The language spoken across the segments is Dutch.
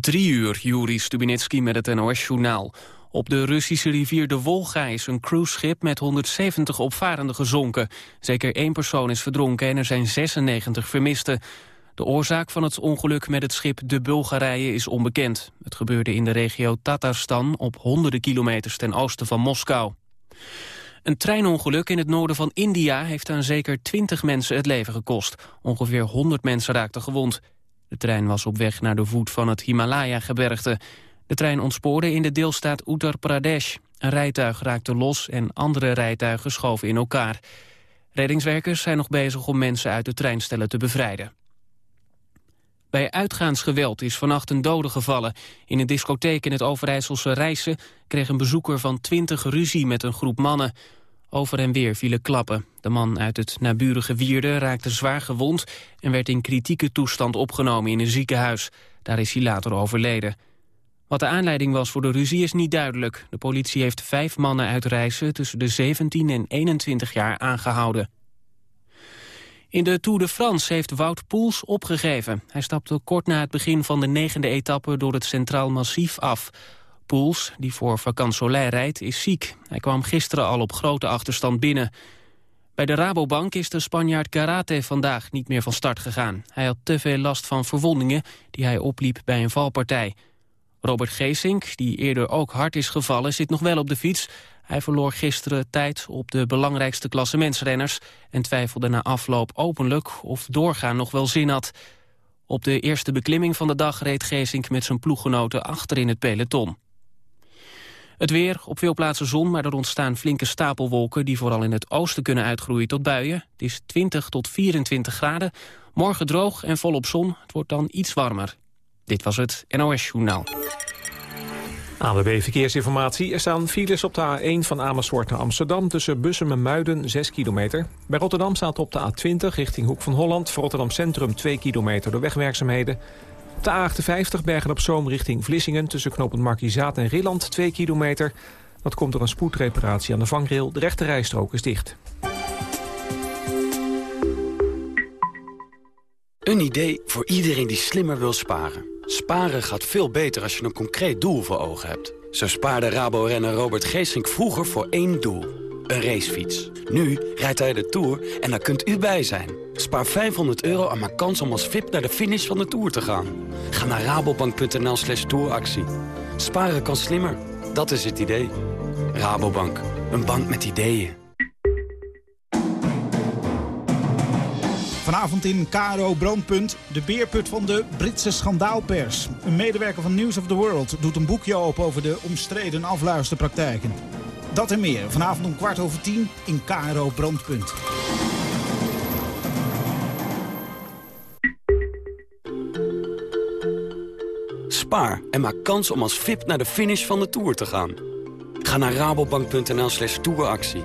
Drie uur, Juri Stubinitsky met het NOS-journaal. Op de Russische rivier de Wolga is een cruiseschip met 170 opvarenden gezonken. Zeker één persoon is verdronken en er zijn 96 vermisten. De oorzaak van het ongeluk met het schip de Bulgarije is onbekend. Het gebeurde in de regio Tatarstan op honderden kilometers ten oosten van Moskou. Een treinongeluk in het noorden van India heeft aan zeker 20 mensen het leven gekost. Ongeveer 100 mensen raakten gewond. De trein was op weg naar de voet van het Himalaya-gebergte. De trein ontspoorde in de deelstaat Uttar Pradesh. Een rijtuig raakte los en andere rijtuigen schoven in elkaar. Reddingswerkers zijn nog bezig om mensen uit de treinstellen te bevrijden. Bij uitgaansgeweld is vannacht een dode gevallen. In een discotheek in het Overijsselse Rijssen kreeg een bezoeker van 20 ruzie met een groep mannen. Over en weer vielen klappen. De man uit het naburige Wierde raakte zwaar gewond... en werd in kritieke toestand opgenomen in een ziekenhuis. Daar is hij later overleden. Wat de aanleiding was voor de ruzie is niet duidelijk. De politie heeft vijf mannen uit Rijssen tussen de 17 en 21 jaar aangehouden. In de Tour de France heeft Wout Poels opgegeven. Hij stapte kort na het begin van de negende etappe door het Centraal Massief af. Poels, die voor Vakant Soleil rijdt, is ziek. Hij kwam gisteren al op grote achterstand binnen. Bij de Rabobank is de Spanjaard Karate vandaag niet meer van start gegaan. Hij had te veel last van verwondingen die hij opliep bij een valpartij. Robert Geesink, die eerder ook hard is gevallen, zit nog wel op de fiets. Hij verloor gisteren tijd op de belangrijkste klassementsrenners... en twijfelde na afloop openlijk of doorgaan nog wel zin had. Op de eerste beklimming van de dag reed Geesink met zijn ploeggenoten achter in het peloton. Het weer, op veel plaatsen zon, maar er ontstaan flinke stapelwolken... die vooral in het oosten kunnen uitgroeien tot buien. Het is 20 tot 24 graden. Morgen droog en volop zon. Het wordt dan iets warmer. Dit was het NOS Journaal. ANWB Verkeersinformatie. Er staan files op de A1 van Amersfoort naar Amsterdam... tussen Bussum en Muiden, 6 kilometer. Bij Rotterdam staat op de A20 richting Hoek van Holland... voor Rotterdam Centrum 2 kilometer door wegwerkzaamheden. Op de A58 Bergen-op-Zoom richting Vlissingen... tussen knooppunt Markizaat en Rilland 2 kilometer. Dat komt door een spoedreparatie aan de vangrail. De rechte rijstrook is dicht. Een idee voor iedereen die slimmer wil sparen. Sparen gaat veel beter als je een concreet doel voor ogen hebt. Zo spaarde Rabo-renner Robert Geesink vroeger voor één doel. Een racefiets. Nu rijdt hij de Tour en daar kunt u bij zijn. Spaar 500 euro en maak kans om als VIP naar de finish van de Tour te gaan. Ga naar rabobank.nl slash touractie. Sparen kan slimmer. Dat is het idee. Rabobank. Een bank met ideeën. Vanavond in KRO Brandpunt, de beerput van de Britse schandaalpers. Een medewerker van News of the World doet een boekje open over de omstreden afluisterpraktijken. Dat en meer vanavond om kwart over tien in KRO Brandpunt. Spaar en maak kans om als VIP naar de finish van de Tour te gaan. Ga naar rabobank.nl slash touractie.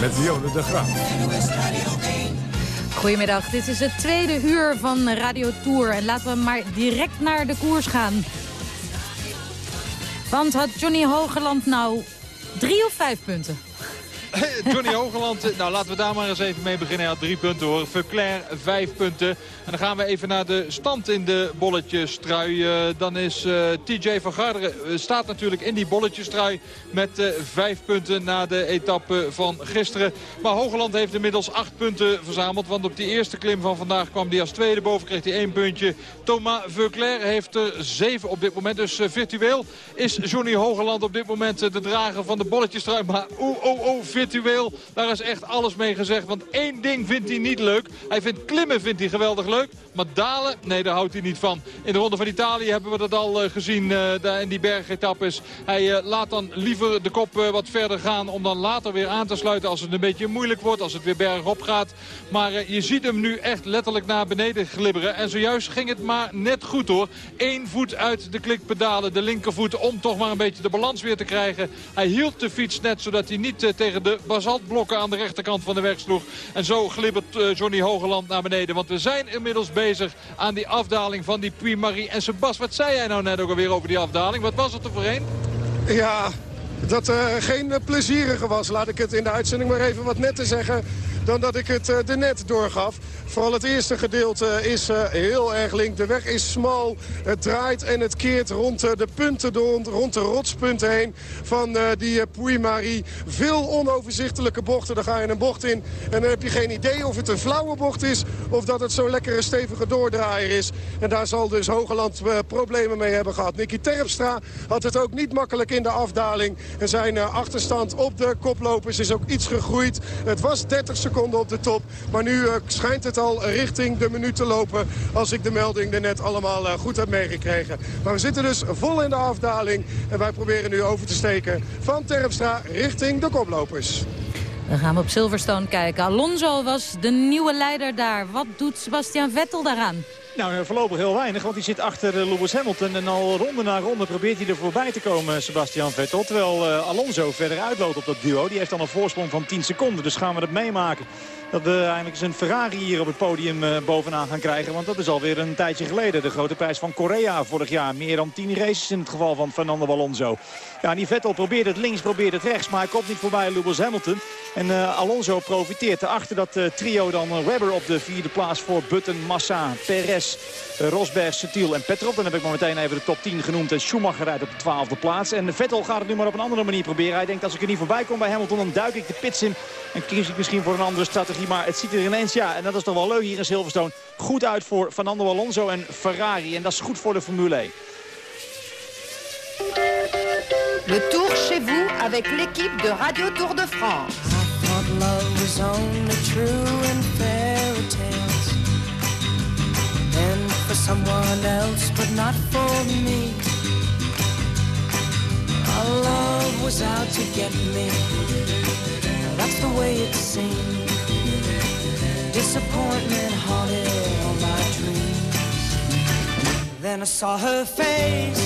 Met Dionne de Graaf. Goedemiddag, dit is het tweede uur van Radio Tour. En laten we maar direct naar de koers gaan. Want had Johnny Hogeland nou drie of vijf punten? Johnny Hogeland, eh, nou laten we daar maar eens even mee beginnen. Hij had drie punten hoor. Verclair vijf punten. En dan gaan we even naar de stand in de bolletjestrui. Uh, dan is eh, TJ van Garderen staat natuurlijk in die bolletjestrui met vijf punten na de etappe van gisteren. Maar Hogeland heeft inmiddels acht punten verzameld. Want op die eerste klim van vandaag kwam hij als tweede boven. Kreeg hij één puntje. Thomas Verclair heeft er zeven op dit moment. Dus virtueel is Johnny Hogeland op dit moment de drager van de bolletjestrui. Maar oeh, oeh, oeh, virtueel. Daar is echt alles mee gezegd. Want één ding vindt hij niet leuk. Hij vindt klimmen vindt hij geweldig leuk. Maar dalen, nee, daar houdt hij niet van. In de Ronde van Italië hebben we dat al uh, gezien uh, daar in die bergetappes. Hij uh, laat dan liever de kop wat verder gaan om dan later weer aan te sluiten als het een beetje moeilijk wordt. Als het weer bergop gaat. Maar je ziet hem nu echt letterlijk naar beneden glibberen. En zojuist ging het maar net goed hoor. Eén voet uit de klikpedalen, de linkervoet, om toch maar een beetje de balans weer te krijgen. Hij hield de fiets net zodat hij niet tegen de basaltblokken aan de rechterkant van de weg sloeg. En zo glibbert uh, Johnny Hogeland naar beneden. Want we zijn inmiddels bezig aan die afdaling van die Puy-Marie. En Sebas, wat zei jij nou net ook alweer over die afdaling? Wat was het er voorheen? Ja, dat uh, geen plezierige was. Laat ik het in de uitzending maar even wat net te zeggen. dan dat ik het de net doorgaf. Vooral het eerste gedeelte is heel erg link. De weg is smal. Het draait en het keert rond de punten, rond de rotspunten heen van die Puy-Marie. Veel onoverzichtelijke bochten. Dan ga je een bocht in en dan heb je geen idee of het een flauwe bocht is... of dat het zo'n lekkere stevige doordraaier is. En daar zal dus Hogeland problemen mee hebben gehad. Nicky Terpstra had het ook niet makkelijk in de afdaling. En zijn achterstand op de koplopers is ook iets gegroeid. Het was 30 seconden op de top. Maar nu schijnt het al richting de minuut te lopen. Als ik de melding er net allemaal goed heb meegekregen. Maar we zitten dus vol in de afdaling. En wij proberen nu over te steken van Terpstra richting de koplopers. Dan gaan we op Silverstone kijken. Alonso was de nieuwe leider daar. Wat doet Sebastian Vettel daaraan? Nou, voorlopig heel weinig, want hij zit achter eh, Lewis Hamilton. En al ronde na ronde probeert hij er voorbij te komen, Sebastian Vettel. Terwijl uh, Alonso verder uitloopt op dat duo. Die heeft dan een voorsprong van 10 seconden, dus gaan we dat meemaken dat we eigenlijk een Ferrari hier op het podium bovenaan gaan krijgen. Want dat is alweer een tijdje geleden. De grote prijs van Korea vorig jaar. Meer dan 10 races in het geval van Fernando Alonso. Ja, die Vettel probeert het links, probeert het rechts. Maar hij komt niet voorbij Lewis Hamilton. En uh, Alonso profiteert. Achter dat uh, trio dan Webber op de vierde plaats voor Button, Massa, Perez, Rosberg, Setiel en Petrov. Dan heb ik maar meteen even de top 10 genoemd. En Schumacher rijdt op de twaalfde plaats. En Vettel gaat het nu maar op een andere manier proberen. Hij denkt als ik er niet voorbij kom bij Hamilton dan duik ik de pits in. En kies ik misschien voor een andere strategie. Maar het ziet er ineens, ja, en dat is toch wel leuk hier in Silverstone. Goed uit voor Fernando Alonso en Ferrari. En dat is goed voor de Formule 1. Le Tour chez vous avec l'équipe de Radio Tour de France. I for someone else, but not for me. Our love was out to get me. That's the way it seemed. Disappointment haunted all my dreams. Then I saw her face.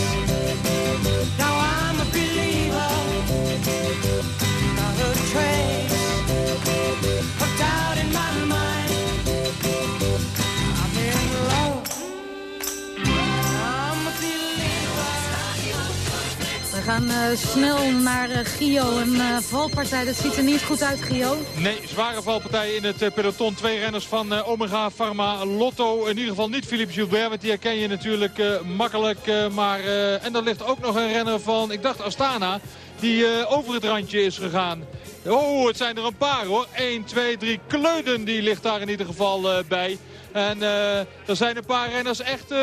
Now believer. Not a trace of doubt in my mind. We gaan uh, snel naar uh, Gio. Een uh, valpartij, dat ziet er niet goed uit, Gio. Nee, zware valpartij in het peloton. Twee renners van Omega Pharma Lotto. In ieder geval niet Philippe Gilbert, want die herken je natuurlijk makkelijk. maar, en er ligt ook nog een renner van, ik dacht Astana, die over het randje is gegaan. Oh, het zijn er een paar hoor. 1, 2, 3. Kleuden die ligt daar in ieder geval bij. En uh, er zijn een paar renners echt uh,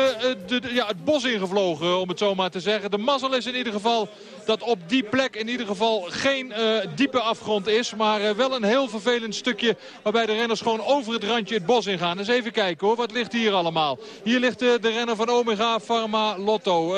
de, ja, het bos ingevlogen, om het zo maar te zeggen. De mazzel is in ieder geval dat op die plek in ieder geval geen diepe afgrond is. Maar wel een heel vervelend stukje waarbij de renners gewoon over het randje het bos ingaan. Eens even kijken hoor, wat ligt hier allemaal? Hier ligt de renner van Omega Pharma Lotto.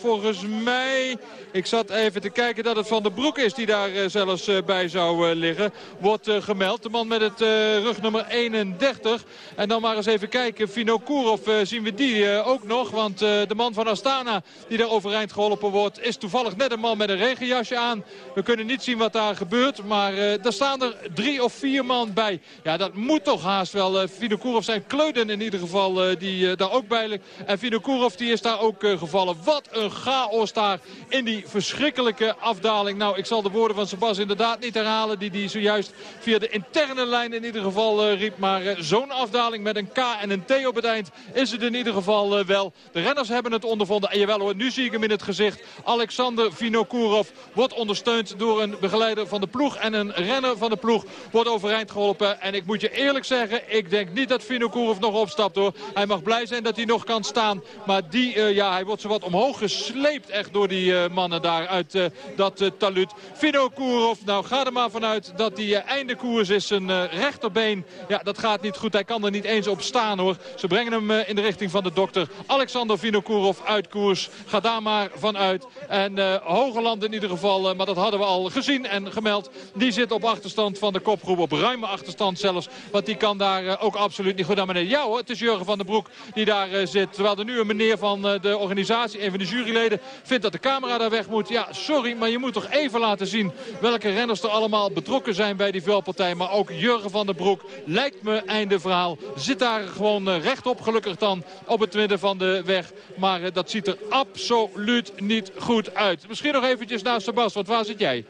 volgens mij, ik zat even te kijken dat het Van de Broek is die daar zelfs bij zou liggen. Wordt gemeld. De man met het rugnummer 31. En dan maar eens even kijken. Vino Kurov uh, zien we die uh, ook nog. Want uh, de man van Astana die daar overeind geholpen wordt... is toevallig net een man met een regenjasje aan. We kunnen niet zien wat daar gebeurt. Maar daar staan er drie of vier man bij. Ja, dat moet toch haast wel. Vino Kurov zijn kleuden in ieder geval die daar ook bij ligt. En Vino Kurov die is daar ook gevallen. Wat een chaos daar in die verschrikkelijke afdaling. Nou, ik zal de woorden van Sebas inderdaad niet herhalen. Die die zojuist via de interne lijn in ieder geval riep. Maar zo'n afdaling met een K en een T op het eind is het in ieder geval uh, wel. De renners hebben het ondervonden. En jawel hoor, nu zie ik hem in het gezicht. Alexander Vinokourov wordt ondersteund door een begeleider van de ploeg. En een renner van de ploeg wordt overeind geholpen. En ik moet je eerlijk zeggen, ik denk niet dat Vinokourov nog opstapt hoor. Hij mag blij zijn dat hij nog kan staan. Maar die, uh, ja, hij wordt zowat omhoog gesleept echt door die uh, mannen daar uit dat taluut. Vinokourov, nou ga er maar vanuit dat die einde koers is. Zijn rechterbeen, ja dat gaat niet goed. Hij kan er niet eens op staan hoor. Ze brengen hem eh, in de richting van de dokter. Alexander Vinokourov uit koers. Ga daar maar vanuit. En uh, Hogeland in ieder geval, uh, maar dat hadden we al gezien en gemeld. Die zit op achterstand van de kopgroep. Op ruime achterstand zelfs. Want die kan daar ook absoluut niet goed aan beneden. Ja hoor, het is Jurgen van den Broek die daar zit. Terwijl er nu een meneer van de organisatie, een van de juryleden, vindt dat de camera daar weg moet. Ja, sorry, maar je moet toch even laten zien welke renners er allemaal betrokken zijn bij die veldpartij. Maar ook Jurgen van den Broek lijkt me einde verhaal. Zit daar daar gewoon eh, rechtop. Gelukkig dan op het midden van de weg. Maar eh, dat ziet er absoluut niet goed uit. Misschien nog eventjes naar Sebas, waar zit jij?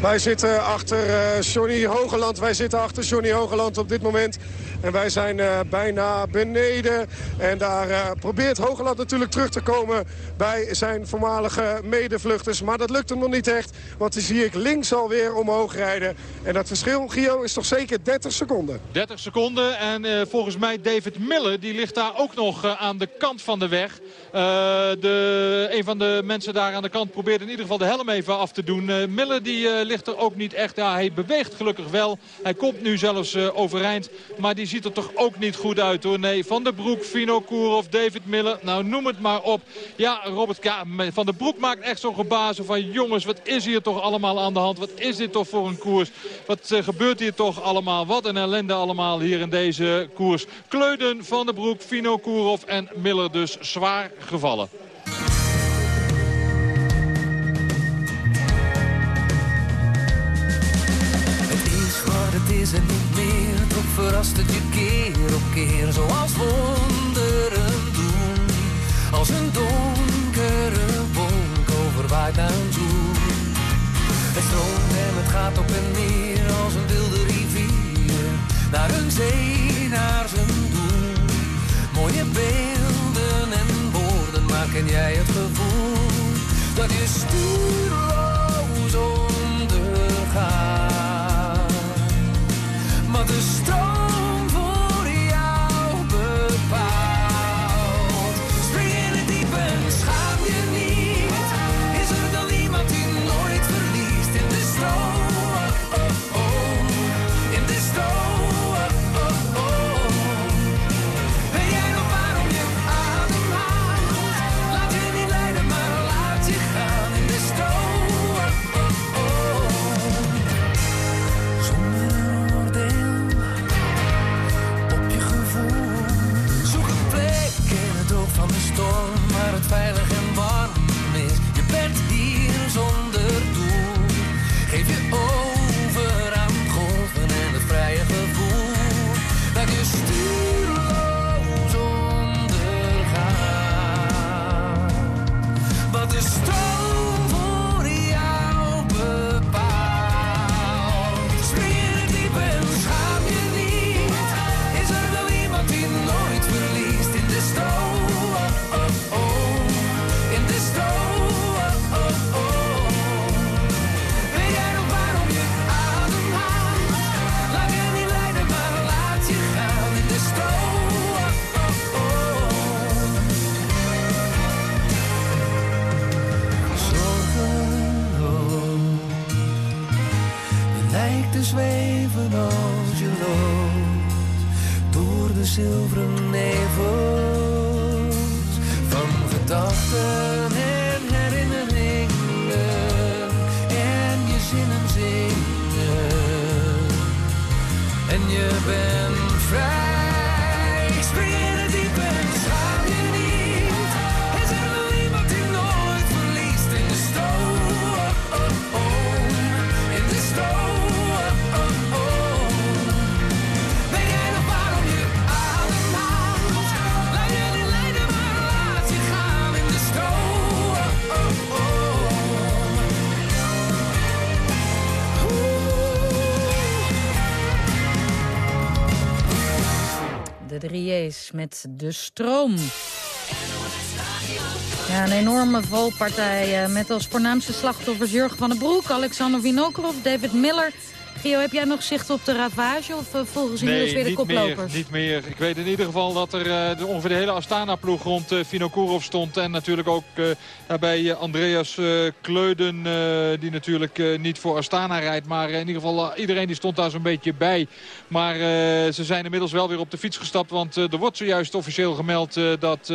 Wij zitten achter uh, Johnny Hogeland. Wij zitten achter Johnny Hogeland op dit moment. En wij zijn uh, bijna beneden. En daar uh, probeert Hogeland natuurlijk terug te komen bij zijn voormalige medevluchters. Maar dat lukt hem nog niet echt. Want die zie ik links alweer omhoog rijden. En dat verschil, Gio, is toch zeker 30 seconden. 30 seconden. En volgens mij David Miller, die ligt daar ook nog aan de kant van de weg. de, een van de mensen daar aan de kant probeert in ieder geval de helm even af te doen. Miller die ligt er ook niet echt. Ja, hij beweegt gelukkig wel. Hij komt nu zelfs overeind. Maar die ziet er toch ook niet goed uit hoor. Nee, Van der Broek, Fino of David Miller. Nou, noem het maar op. Ja, Robert K. Van der Broek maakt echt zo'n gebazen van... jongens, wat is hier toch allemaal aan de hand? Wat is dit toch voor een koers? Wat uh, gebeurt hier toch allemaal? Wat een ellende allemaal hier in deze koers. Kleuden, Van der Broek, Fino Kourov en Miller dus zwaar gevallen. Is niet meer. Toch verrast het je keer op keer, zoals wonderen doen. Als een donkere wolk overwaait een zoen. Het stroomt en het gaat op en neer als een wilde rivier. Naar een zee, naar zijn doel. Mooie beelden en woorden maken jij het gevoel dat je stuurloos de stroom zilveren nevels de stroom. Een enorme valpartij eh, met als voornaamste slachtoffers Jurgen van den Broek, Alexander Vinokurov, David Miller. Gio, heb jij nog zicht op de ravage of uh, volgens inmiddels weer de niet koplopers? Meer, niet meer. Ik weet in ieder geval dat er uh, de, ongeveer de hele Astana-ploeg rond uh, Vinokourov stond. En natuurlijk ook bij Andreas Kleuden, die natuurlijk niet voor Astana rijdt. Maar in ieder geval iedereen die stond daar zo'n beetje bij. Maar ze zijn inmiddels wel weer op de fiets gestapt. Want er wordt zojuist officieel gemeld dat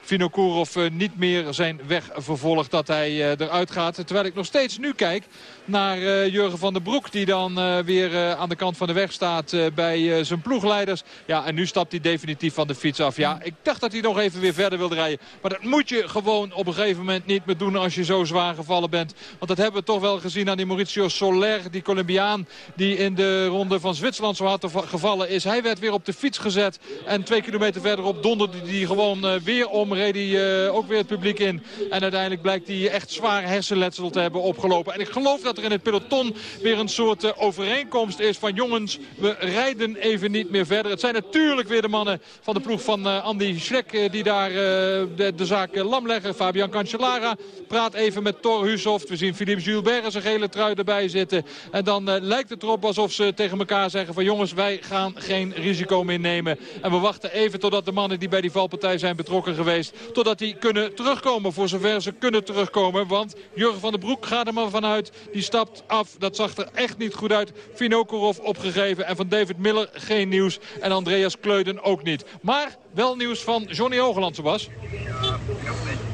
Vinokourov niet meer zijn weg vervolgt. Dat hij eruit gaat. Terwijl ik nog steeds nu kijk naar Jurgen van den Broek. Die dan eh, weer eh, aan de kant van de weg staat eh, bij zijn ploegleiders. Ja, en nu stapt hij definitief van de fiets af. Ja, ik dacht dat hij nog even weer verder wilde rijden. Maar dat moet je gewoon op een gegeven moment niet meer doen als je zo zwaar gevallen bent. Want dat hebben we toch wel gezien aan die Mauricio Soler, die Colombiaan... die in de ronde van Zwitserland zo hard gevallen is. Hij werd weer op de fiets gezet. En twee kilometer verderop donderde hij gewoon weer om. Reed hij ook weer het publiek in. En uiteindelijk blijkt hij echt zwaar hersenletsel te hebben opgelopen. En ik geloof dat er in het peloton weer een soort overeenkomst is van jongens, we rijden even niet meer verder. Het zijn natuurlijk weer de mannen van de ploeg van uh, Andy Schleck uh, die daar de, de, zaak lam leggen. Fabian Cancellara praat even met Thor Hushoft. We zien Philippe Gilbert een gele trui erbij zitten. En dan lijkt het erop alsof ze tegen elkaar zeggen van jongens, wij gaan geen risico meer nemen. En we wachten even totdat de mannen die bij die valpartij zijn betrokken geweest, totdat die kunnen terugkomen voor zover ze kunnen terugkomen. Want Jurgen van den Broek gaat er maar vanuit. Die stapt af. Dat zag er echt niet goed uit. Vinokorov opgegeven. En van David Miller geen nieuws. En Andreas Kleuden ook niet. Maar wel nieuws van Johnny Hogeland, Sebas.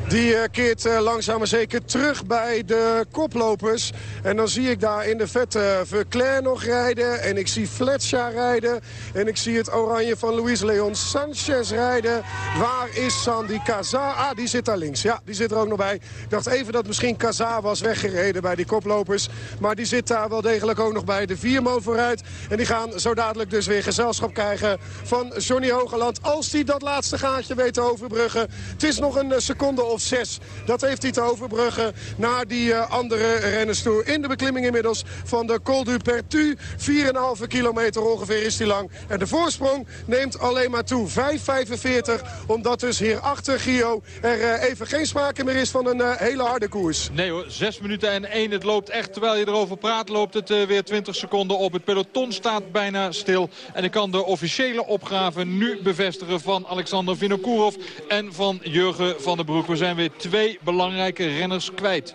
Die uh, keert uh, langzaam maar zeker terug bij de koplopers. En dan zie ik daar in de vette Verclair nog rijden. En ik zie Fletcher rijden. En ik zie het oranje van Luis Leon Sanchez rijden. Waar is Sandy Kaza? Ah, die zit daar links. Ja, die zit er ook nog bij. Ik dacht even dat misschien Kaza was weggereden bij die koplopers. Maar die zit daar wel degelijk ook nog bij. De vier man vooruit. En die gaan zo dadelijk dus weer gezelschap krijgen van Johnny Hogeland. Als die dat laatste gaatje weet te overbruggen. Het is nog een seconde zes. Dat heeft hij te overbruggen naar die uh, andere renners toe. In de beklimming inmiddels van de Col du Pertu. 4,5 kilometer ongeveer is die lang. En de voorsprong neemt alleen maar toe. 5,45. Omdat dus hier achter Gio er uh, even geen sprake meer is van een uh, hele harde koers. Nee hoor, 6 minuten en 1. Het loopt echt, terwijl je erover praat, loopt het weer 20 seconden op. Het peloton staat bijna stil. En ik kan de officiële opgave nu bevestigen van Alexander Vinokourov en van Jurgen van den Broek. We zijn weer twee belangrijke renners kwijt.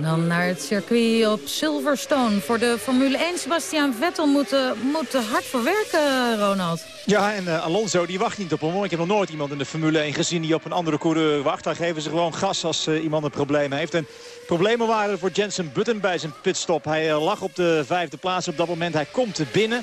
Dan naar het circuit op Silverstone. Voor de Formule 1, Sebastian Vettel moet, moet hard voor werken, Ronald. Ja, en uh, Alonso die wacht niet op hem. Ik heb nog nooit iemand in de Formule 1 gezien die op een andere coureur wacht. Dan geven ze gewoon gas als uh, iemand een probleem heeft. En problemen waren voor Jensen Button bij zijn pitstop. Hij lag op de vijfde plaats op dat moment. Hij komt binnen.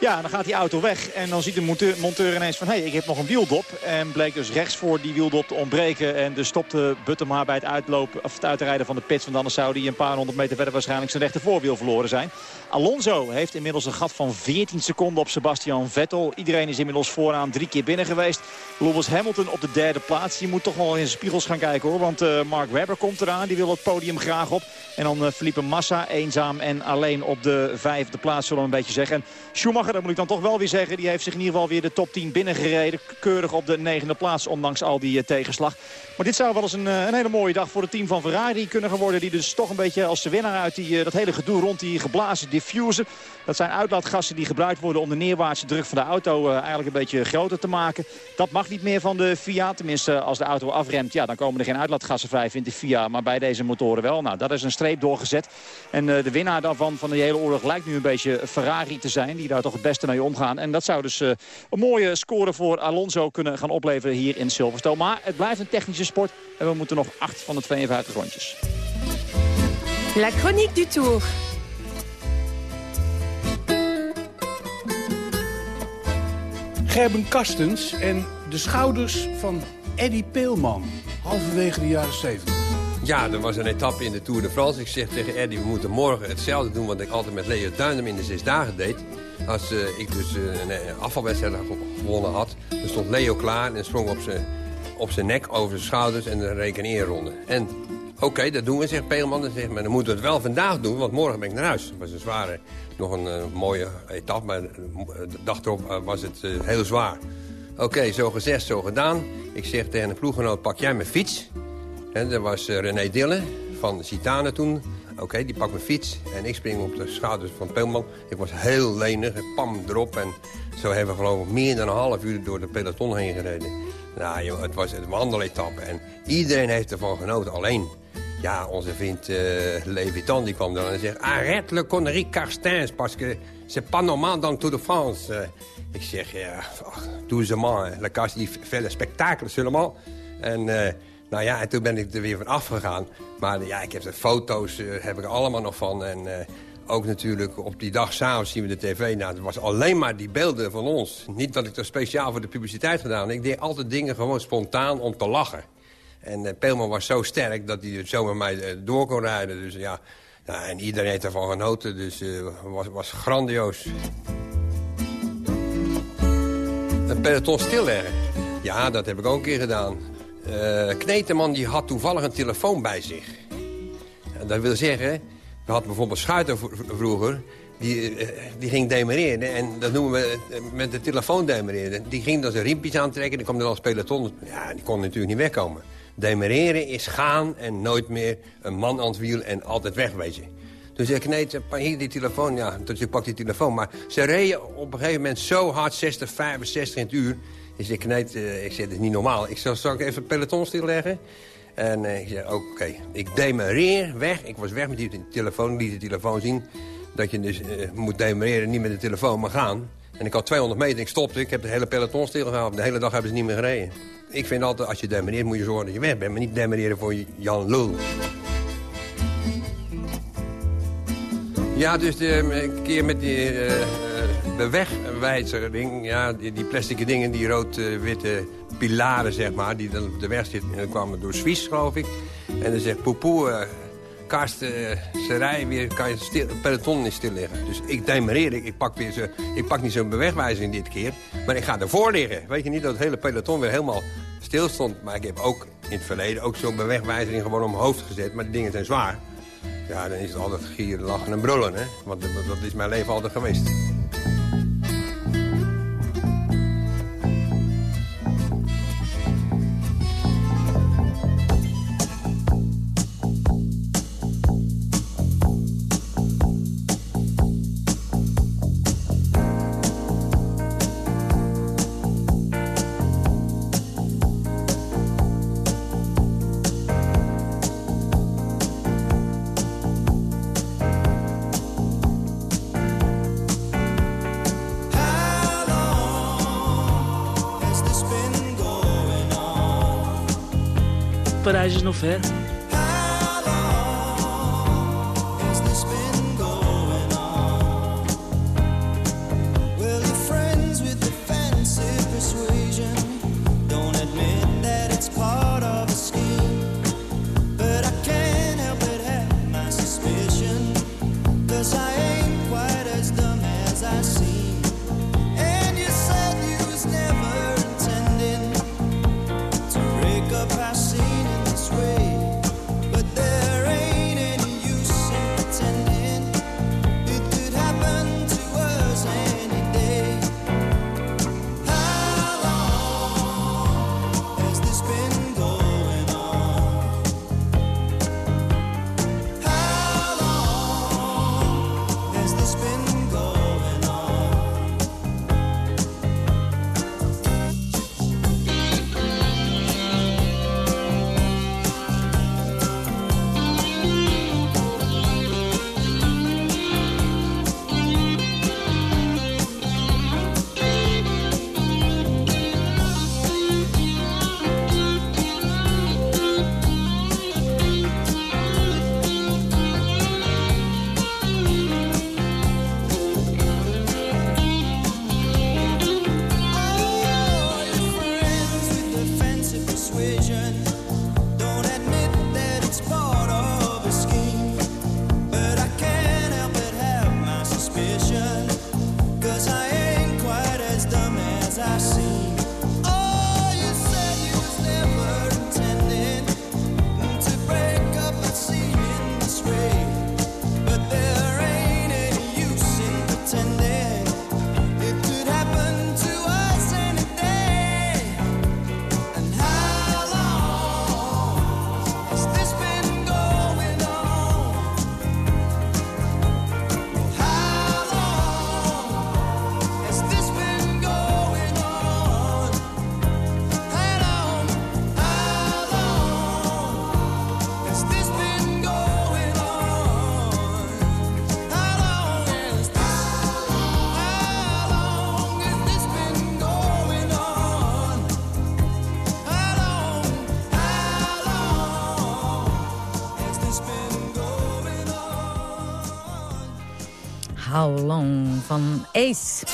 Ja, dan gaat die auto weg. En dan ziet de monteur ineens van... hé, hey, ik heb nog een wieldop. En bleek dus rechts voor die wieldop te ontbreken. En dus stopte Button maar bij het, uitlopen, of het uitrijden van de pits. Want anders zou hij een paar honderd meter verder waarschijnlijk zijn rechtervoorwiel verloren zijn. Alonso heeft inmiddels een gat van 14 seconden op Sebastian Vettel. Iedereen is inmiddels vooraan drie keer binnen geweest. Lewis Hamilton op de derde plaats. Die moet toch wel in zijn spiegels gaan kijken hoor. Want uh, Mark Webber komt eraan. Die wil het podium graag op. En dan uh, Felipe Massa eenzaam en alleen op de vijfde plaats zullen we een beetje zeggen. En Schumacher, dat moet ik dan toch wel weer zeggen. Die heeft zich in ieder geval weer de top 10 binnengereden. Keurig op de negende plaats, ondanks al die uh, tegenslag. Maar dit zou wel eens een, een, hele mooie dag voor het team van Ferrari kunnen geworden. Die dus toch een beetje als de winnaar uit die, dat hele gedoe rond die geblazen diffuser. Dat zijn uitlaatgassen die gebruikt worden om de neerwaartse druk van de auto uh, eigenlijk een beetje groter te maken. Dat mag niet meer van de FIA. Tenminste, als de auto afremt, ja, dan komen er geen uitlaatgassen vrij, vindt de FIA. Maar bij deze motoren wel. Nou, dat is een streep doorgezet. En uh, de winnaar daarvan van de hele oorlog lijkt nu een beetje Ferrari te zijn. Die daar toch het beste mee omgaan. En dat zou dus uh, een mooie score voor Alonso kunnen gaan opleveren hier in Silverstone. Maar het blijft een technische sport. En we moeten nog 8 van de 52 rondjes. La chronique du Tour. Gerben Kastens en de schouders van Eddy Peelman. Halverwege de jaren 70. Ja, er was een etappe in de Tour de France. Ik zeg tegen Eddy, we moeten morgen hetzelfde doen... wat ik altijd met Leo Duinem in de zes dagen deed. Als uh, ik dus uh, een afvalwedstrijd gewonnen had... dan stond Leo klaar en sprong op zijn op zijn nek over zijn schouders... en dan reken een ronde. En oké, dat doen we, zegt Peelman. Dan zegt, maar dan moeten we het wel vandaag doen, want morgen ben ik naar huis. Dat was een zware, nog een uh, mooie etappe, maar de dag erop uh, was het heel zwaar. Oké, zo gezegd, zo gedaan. Ik zeg tegen een ploeggenoot, pak jij mijn fiets. En dat was René Dille van Citane toen. Oké, die pakt mijn fiets en ik spring op de schouders van Peelman. Ik was heel lenig, pam erop. En zo hebben we geloof ik meer dan een half uur door de peloton heen gereden. Nou, het was een wandeletappe en iedereen heeft ervan genoten. Alleen, ja, onze vriend uh, Levitan die kwam dan en zegt... Arrête le connerie Carstens, parce que c'est pas normal dans Tour de France. Uh, ik zeg, ja, le cas il fait le spectacle seulement. En, uh, nou ja, en toen ben ik er weer van afgegaan. Maar ja, ik heb de foto's, heb ik allemaal nog van. En ook natuurlijk op die dag s'avonds zien we de tv. Nou, het was alleen maar die beelden van ons. Niet dat ik dat speciaal voor de publiciteit gedaan. Ik deed altijd dingen gewoon spontaan om te lachen. En uh, Peelman was zo sterk dat hij zo met mij uh, door kon rijden. Dus ja, nou, en iedereen heeft ervan genoten. Dus het uh, was, was grandioos. Een peloton stilleggen. Ja, dat heb ik ook een keer gedaan. Uh, Kneteman die had toevallig een telefoon bij zich. En dat wil zeggen, we hadden bijvoorbeeld Schuiter vroeger... Die, die ging demereren. En dat noemen we met de telefoon demereren. Die ging dan zijn riempjes aantrekken. Die kwam er als peloton. Ja, die kon natuurlijk niet wegkomen. Demereren is gaan en nooit meer een man aan het wiel en altijd wegwezen. Zei ik, nee, hier die telefoon. Ja, dus je pakt die telefoon. Maar ze reden op een gegeven moment zo hard, 60, 65 in het uur... Ik zei, uh, ik zei, dat is niet normaal. Ik zei, zal ik even het peloton stilleggen? En uh, ik zei, oké. Ik demereer weg. Ik was weg met die telefoon, liet de telefoon zien... dat je dus moet demereren, niet met de telefoon, maar gaan. En ik had 200 meter, ik stopte. Ik heb de hele peloton stilgehouden. De hele dag hebben ze niet meer gereden. Ik vind altijd, als je demereert, moet je zorgen dat je weg bent. Maar niet demereren voor Jan Lul. Ja, dus de, een keer met die bewegwijzering, ja, die, die plastic dingen, die rood-witte pilaren, zeg maar, die dan op de weg zitten. En dat kwamen door Suisse, geloof ik. En dan zegt Poepoe, Karst, ze rijden weer, kan je stil, peloton niet stil liggen. Dus ik demereer, ik, pak, weer zo, ik pak niet zo'n bewegwijzering dit keer, maar ik ga ervoor liggen. Weet je niet dat het hele peloton weer helemaal stil stond. Maar ik heb ook in het verleden ook zo'n bewegwijzering gewoon om mijn hoofd gezet. Maar die dingen zijn zwaar. Ja, dan is het altijd gieren, lachen en brullen, hè. Want dat is mijn leven altijd geweest. fit. How Long van Ace.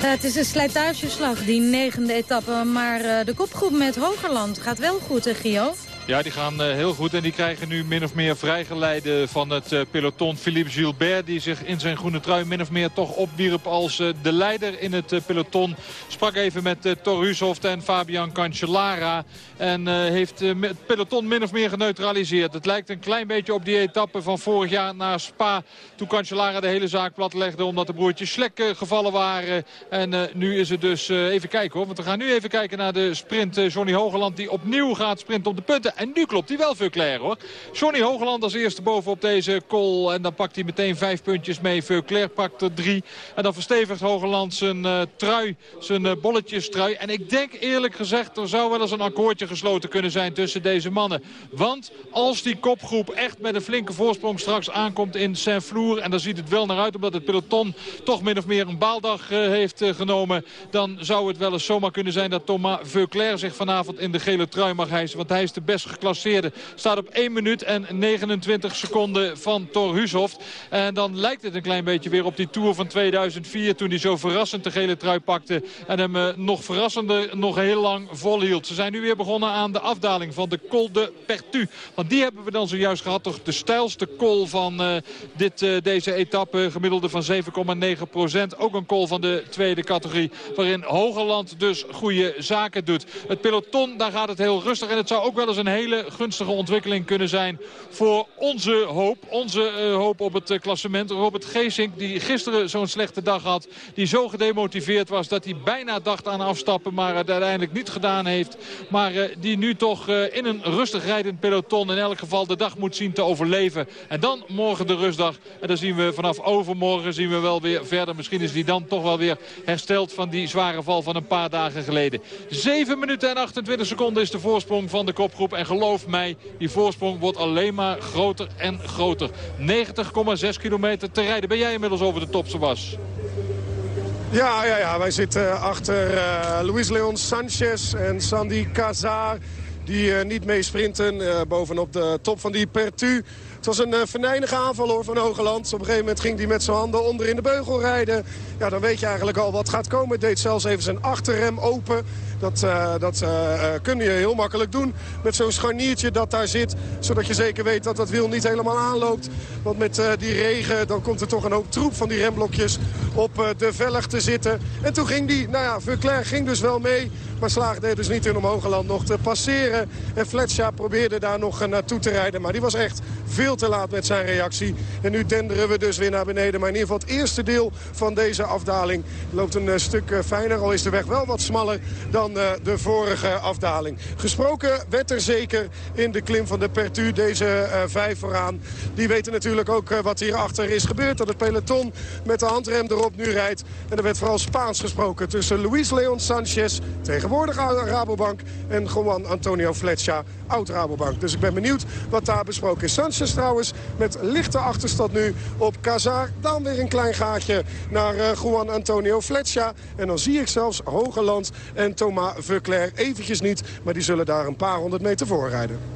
Eh, het is een slijtageslag, die negende etappe. Maar eh, de kopgroep met Hogerland gaat wel goed, hè, Gio? Ja, die gaan uh, heel goed en die krijgen nu min of meer vrijgeleide van het uh, peloton. Philippe Gilbert die zich in zijn groene trui min of meer toch opwierp als uh, de leider in het peloton. Sprak even met Thor Hushoft en Fabian Cancellara. En heeft het peloton min of meer geneutraliseerd. Het lijkt een klein beetje op die etappe van vorig jaar naar Spa. Toen Cancellara de hele zaak platlegde omdat de broertjes Slek gevallen waren. En nu is het dus even kijken hoor. Want we gaan nu even kijken naar de sprint. Johnny Hogeland die opnieuw gaat sprinten op de punten. En nu klopt hij wel Veuclair hoor. Johnny Hogeland als eerste bovenop deze call. En dan pakt hij meteen vijf puntjes mee. Veuclair pakt er drie. En dan verstevigt Hogeland zijn uh, trui. Zijn uh, bolletjestrui. En ik denk eerlijk gezegd er zou wel eens een akkoordje gesloten kunnen zijn tussen deze mannen. Want als die kopgroep echt met een flinke voorsprong straks aankomt in Saint-Flour. En daar ziet het wel naar uit omdat het peloton toch min of meer een baaldag uh, heeft genomen. Dan zou het wel eens zomaar kunnen zijn dat Thomas Veuclair zich vanavond in de gele trui mag hijsen. Want hij is de best geclasseerde. Staat op 1 minuut en 29 seconden van Thor Hushoft. En dan lijkt het een klein beetje weer op die Tour van 2004... toen hij zo verrassend de gele trui pakte... en hem uh, nog verrassender nog heel lang volhield. Ze zijn nu weer begonnen aan de afdaling van de Col de Pertu. Want die hebben we dan zojuist gehad. Toch de stijlste col van uh, dit, uh, deze etappe. Gemiddelde van 7,9 procent. Ook een col van de tweede categorie. Waarin Hogeland dus goede zaken doet. Het peloton, daar gaat het heel rustig. En het zou ook wel eens een hele gunstige ontwikkeling kunnen zijn voor onze hoop. Onze uh, hoop op het uh, klassement. Robert Geesink, die gisteren zo'n slechte dag had. Die zo gedemotiveerd was dat hij bijna dacht aan afstappen. Maar het uiteindelijk niet gedaan heeft. Maar uh, die nu toch in een rustig rijdend peloton in elk geval de dag moet zien te overleven. En dan morgen de rustdag. En dan zien we vanaf overmorgen zien we wel weer verder. Misschien is die dan toch wel weer hersteld van die zware val van een paar dagen geleden. 7 minuten en 28 seconden is de voorsprong van de kopgroep. Geloof mij, die voorsprong wordt alleen maar groter en groter. 90,6 kilometer te rijden. Ben jij inmiddels over de top, Sebas? Ja, ja, ja, wij zitten achter uh, Luis Leon Sanchez en Sandy Cazar. Die uh, niet mee sprinten uh, bovenop de top van die Pertu. Het was een uh, venijnige aanval hoor, van Hogeland. Op een gegeven moment ging hij met zijn handen onder in de beugel rijden. Ja, dan weet je eigenlijk al wat gaat komen. Deed zelfs even zijn achterrem open. Dat, uh, dat uh, kun je heel makkelijk doen met zo'n scharniertje dat daar zit. Zodat je zeker weet dat dat wiel niet helemaal aanloopt. Want met die regen dan komt er toch een hoop troep van die remblokjes op de velg te zitten. En toen ging die, nou ja, Verclair ging dus wel mee. Maar slaagde er dus niet in om Hogeland nog te passeren. En Fletcher probeerde daar nog naartoe te rijden. Maar die was echt veel te laat met zijn reactie. En nu denderen we dus weer naar beneden. Maar in ieder geval het eerste deel van deze afdaling loopt een stuk fijner. Al is de weg wel wat smaller dan de vorige afdaling. Gesproken werd er zeker in de klim van de Pertu, deze vijf vooraan. Die weten natuurlijk ook wat hierachter is gebeurd. Dat het peloton met de handrem erop nu rijdt. En er werd vooral Spaans gesproken tussen Luis Leon Sanchez, tegenwoordig Rabobank... en Juan Antonio Fletcher, oud Rabobank. Dus ik ben benieuwd wat daar besproken is. Sanchez trouwens met lichte achterstand nu op Kazar. Dan weer een klein gaatje naar Juan Antonio Fletcher. En dan zie ik zelfs Hogeland en Thomas Verclair eventjes niet. Maar die zullen daar een paar honderd meter voor rijden.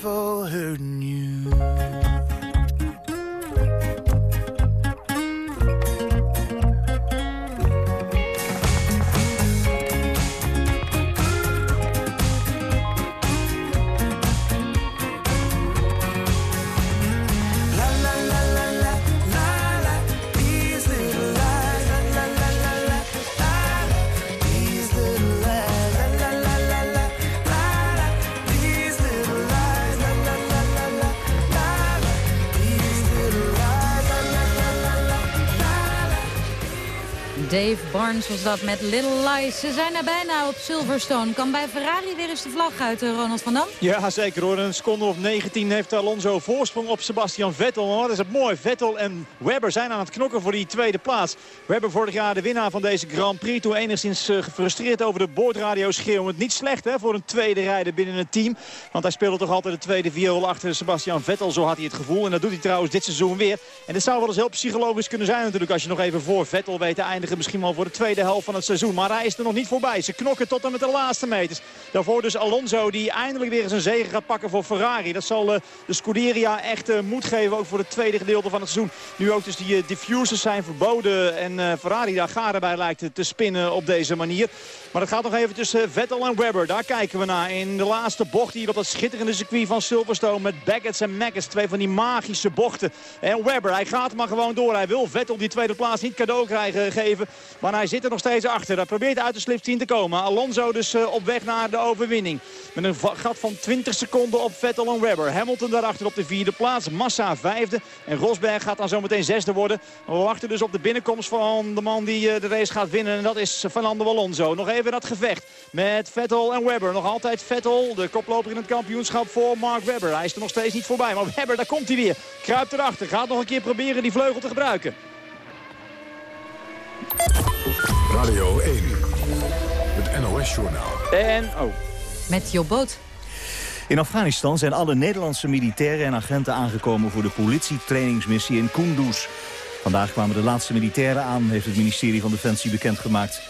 For hurting you. Dave Barnes was dat met Little Lies. Ze zijn er bijna op Silverstone. Kan bij Ferrari weer eens de vlag uit, eh, Ronald van Dam? Ja, zeker hoor. Een seconde of 19 heeft Alonso voorsprong op Sebastian Vettel. Maar wat is het mooi. Vettel en Webber zijn aan het knokken voor die tweede plaats. Webber vorig jaar de winnaar van deze Grand Prix. Toen enigszins eh, gefrustreerd over de boordradio schreeuwend. Niet slecht hè, voor een tweede rijder binnen het team. Want hij speelde toch altijd de tweede viool achter Sebastian Vettel. Zo had hij het gevoel. En dat doet hij trouwens dit seizoen weer. En dit zou wel eens heel psychologisch kunnen zijn natuurlijk. Als je nog even voor Vettel weet te eindigen. Misschien voor de tweede helft van het seizoen. Maar hij is er nog niet voorbij. Ze knokken tot en met de laatste meters. Daarvoor dus Alonso die eindelijk weer eens een zege gaat pakken voor Ferrari. Dat zal eh, de Scuderia echt eh, moed geven. Ook voor het tweede gedeelte van het seizoen. Nu ook dus die eh, diffusers zijn verboden. En Ferrari daar garen bij lijkt te spinnen op deze manier. Maar het gaat nog even tussen Vettel en Webber. Daar kijken we naar in de laatste bocht hier op dat schitterende circuit van Silverstone. Met Baggett's en Maggets. Twee van die magische bochten. En Webber, hij gaat maar gewoon door. Hij wil Vettel die tweede plaats niet cadeau krijgen, geven. Maar hij zit er nog steeds achter. Hij probeert uit de slipstream te komen. Alonso dus eh, op weg naar de overwinning. Met een gat van 20 seconden op Vettel en Webber. Hamilton daarachter op de vierde plaats. Massa vijfde. En Rosberg gaat dan zometeen zesde worden. We wachten dus op de binnenkomst van de man die eh, de race gaat winnen. En dat is Fernando Alonso. Nog even dat gevecht met Vettel en Webber. Nog altijd Vettel, de koploper in het kampioenschap voor Mark Webber. Hij is er nog steeds niet voorbij. Maar Webber, daar komt hij weer. Kruipt erachter. Gaat nog een keer proberen die vleugel te gebruiken. Radio 1. Het NOS-journaal. En, oh. Met Jobboot. In Afghanistan zijn alle Nederlandse militairen en agenten aangekomen voor de politietrainingsmissie in Kunduz. Vandaag kwamen de laatste militairen aan, heeft het ministerie van Defensie bekendgemaakt.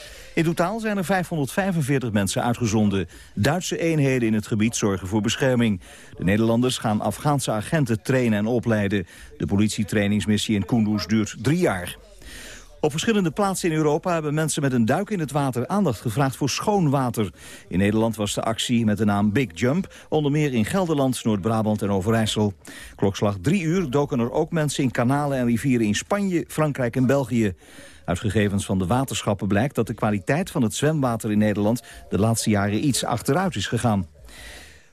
In totaal zijn er 545 mensen uitgezonden. Duitse eenheden in het gebied zorgen voor bescherming. De Nederlanders gaan Afghaanse agenten trainen en opleiden. De politietrainingsmissie in Kunduz duurt drie jaar. Op verschillende plaatsen in Europa hebben mensen met een duik in het water aandacht gevraagd voor schoon water. In Nederland was de actie met de naam Big Jump, onder meer in Gelderland, Noord-Brabant en Overijssel. Klokslag drie uur doken er ook mensen in kanalen en rivieren in Spanje, Frankrijk en België. Uit gegevens van de waterschappen blijkt dat de kwaliteit van het zwemwater in Nederland de laatste jaren iets achteruit is gegaan.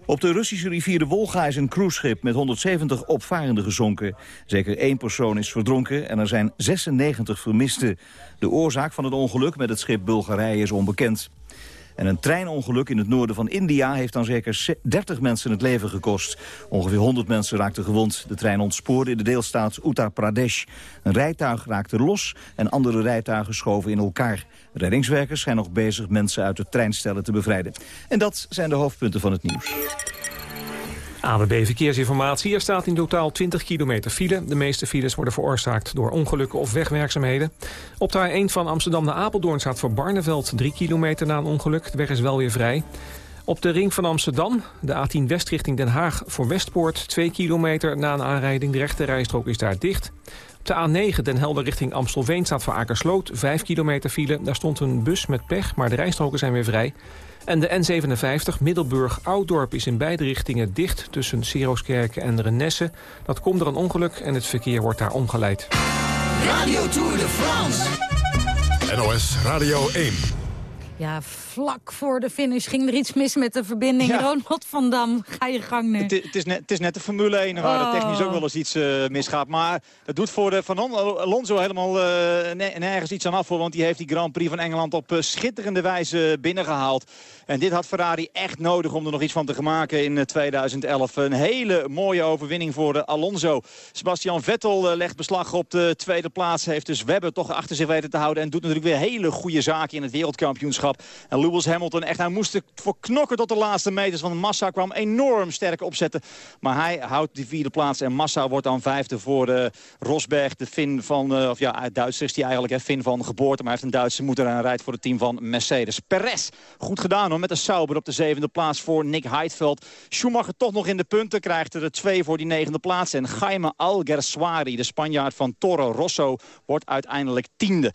Op de Russische rivier de Wolga is een cruiseschip met 170 opvarenden gezonken. Zeker één persoon is verdronken en er zijn 96 vermisten. De oorzaak van het ongeluk met het schip Bulgarije is onbekend. En een treinongeluk in het noorden van India heeft dan zeker 30 mensen het leven gekost. Ongeveer 100 mensen raakten gewond. De trein ontspoorde in de deelstaat Uttar Pradesh. Een rijtuig raakte los en andere rijtuigen schoven in elkaar. Reddingswerkers zijn nog bezig mensen uit de treinstellen te bevrijden. En dat zijn de hoofdpunten van het nieuws. ANWB Verkeersinformatie. Er staat in totaal 20 kilometer file. De meeste files worden veroorzaakt door ongelukken of wegwerkzaamheden. Op de A1 van Amsterdam naar Apeldoorn staat voor Barneveld 3 kilometer na een ongeluk. De weg is wel weer vrij. Op de ring van Amsterdam, de A10 West richting Den Haag voor Westpoort... 2 kilometer na een aanrijding. De rechte rijstrook is daar dicht. Op de A9 Den Helder richting Amstelveen staat voor Akersloot 5 kilometer file. Daar stond een bus met pech, maar de rijstroken zijn weer vrij. En de N57 Middelburg-Ouddorp is in beide richtingen dicht... tussen Siroskerken en Renesse. Dat komt door een ongeluk en het verkeer wordt daar omgeleid. Radio Tour de France. NOS Radio 1. Ja, vlak voor de finish ging er iets mis met de verbinding. Ja. Ronald van Dam, ga je gang nu. Het, het, is net, het is net de Formule 1 waar Oh. er technisch ook wel eens iets eh, misgaat. Maar dat doet voor de Van Al- Alonso helemaal eh, ne- nergens iets aan af. Voor, want die heeft die Grand Prix van Engeland op eh, schitterende wijze binnengehaald. En dit had Ferrari echt nodig om er nog iets van te maken in eh, 2011. Een hele mooie overwinning voor eh, Alonso. Sebastian Vettel eh, legt beslag op de tweede plaats. Heeft dus Webber toch achter zich weten te houden. En doet natuurlijk weer hele goede zaken in het wereldkampioenschap. kampioenschap. En Lewis Hamilton, echt, hij moest voor knokken tot de laatste meters. Want Massa kwam enorm sterk opzetten. Maar hij houdt die vierde plaats. En Massa wordt dan vijfde voor Rosberg, de Fin van... Of ja, Duits is hij eigenlijk, Fin van geboorte. Maar hij heeft een Duitse moeder en rijdt voor het team van Mercedes. Perez, goed gedaan hoor, met een Sauber op de zevende plaats voor Nick Heidveld. Schumacher toch nog in de punten, krijgt er twee voor die negende plaats. En Jaime Alguersuari, de Spanjaard van Toro Rosso, wordt uiteindelijk tiende.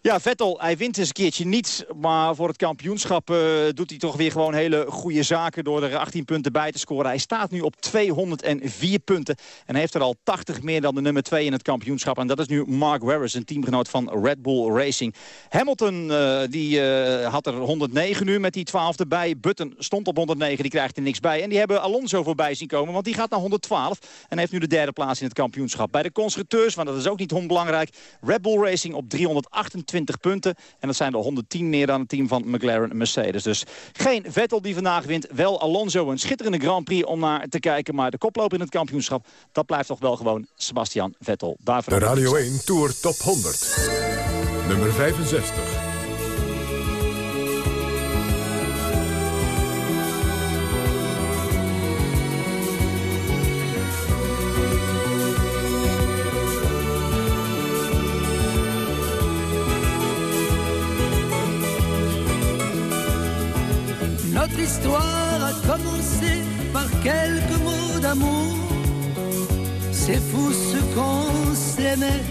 Ja, Vettel, hij wint eens een keertje niet. Maar voor het kampioenschap uh, doet hij toch weer gewoon hele goede zaken... door er 18 punten bij te scoren. Hij staat nu op 204 punten. En heeft er al 80 meer dan de nummer 2 in het kampioenschap. En dat is nu Mark Webber, een teamgenoot van Red Bull Racing. Hamilton uh, die, uh, had er 109 nu met die 12 erbij. Button stond op 109, die krijgt er niks bij. En die hebben Alonso voorbij zien komen, want die gaat naar 112. En heeft nu de derde plaats in het kampioenschap. Bij de constructeurs, want dat is ook niet onbelangrijk... Red Bull Racing op 328 20 punten. En dat zijn er 110 meer dan het team van McLaren en Mercedes. Dus geen Vettel die vandaag wint. Wel Alonso, een schitterende Grand Prix om naar te kijken. Maar de koploper in het kampioenschap, dat blijft toch wel gewoon Sebastian Vettel. Daarvoor de Radio 1 Tour Top 100. Nummer 65. Notre histoire a commencé par quelques mots d'amour. C'est fou ce qu'on s'aimait.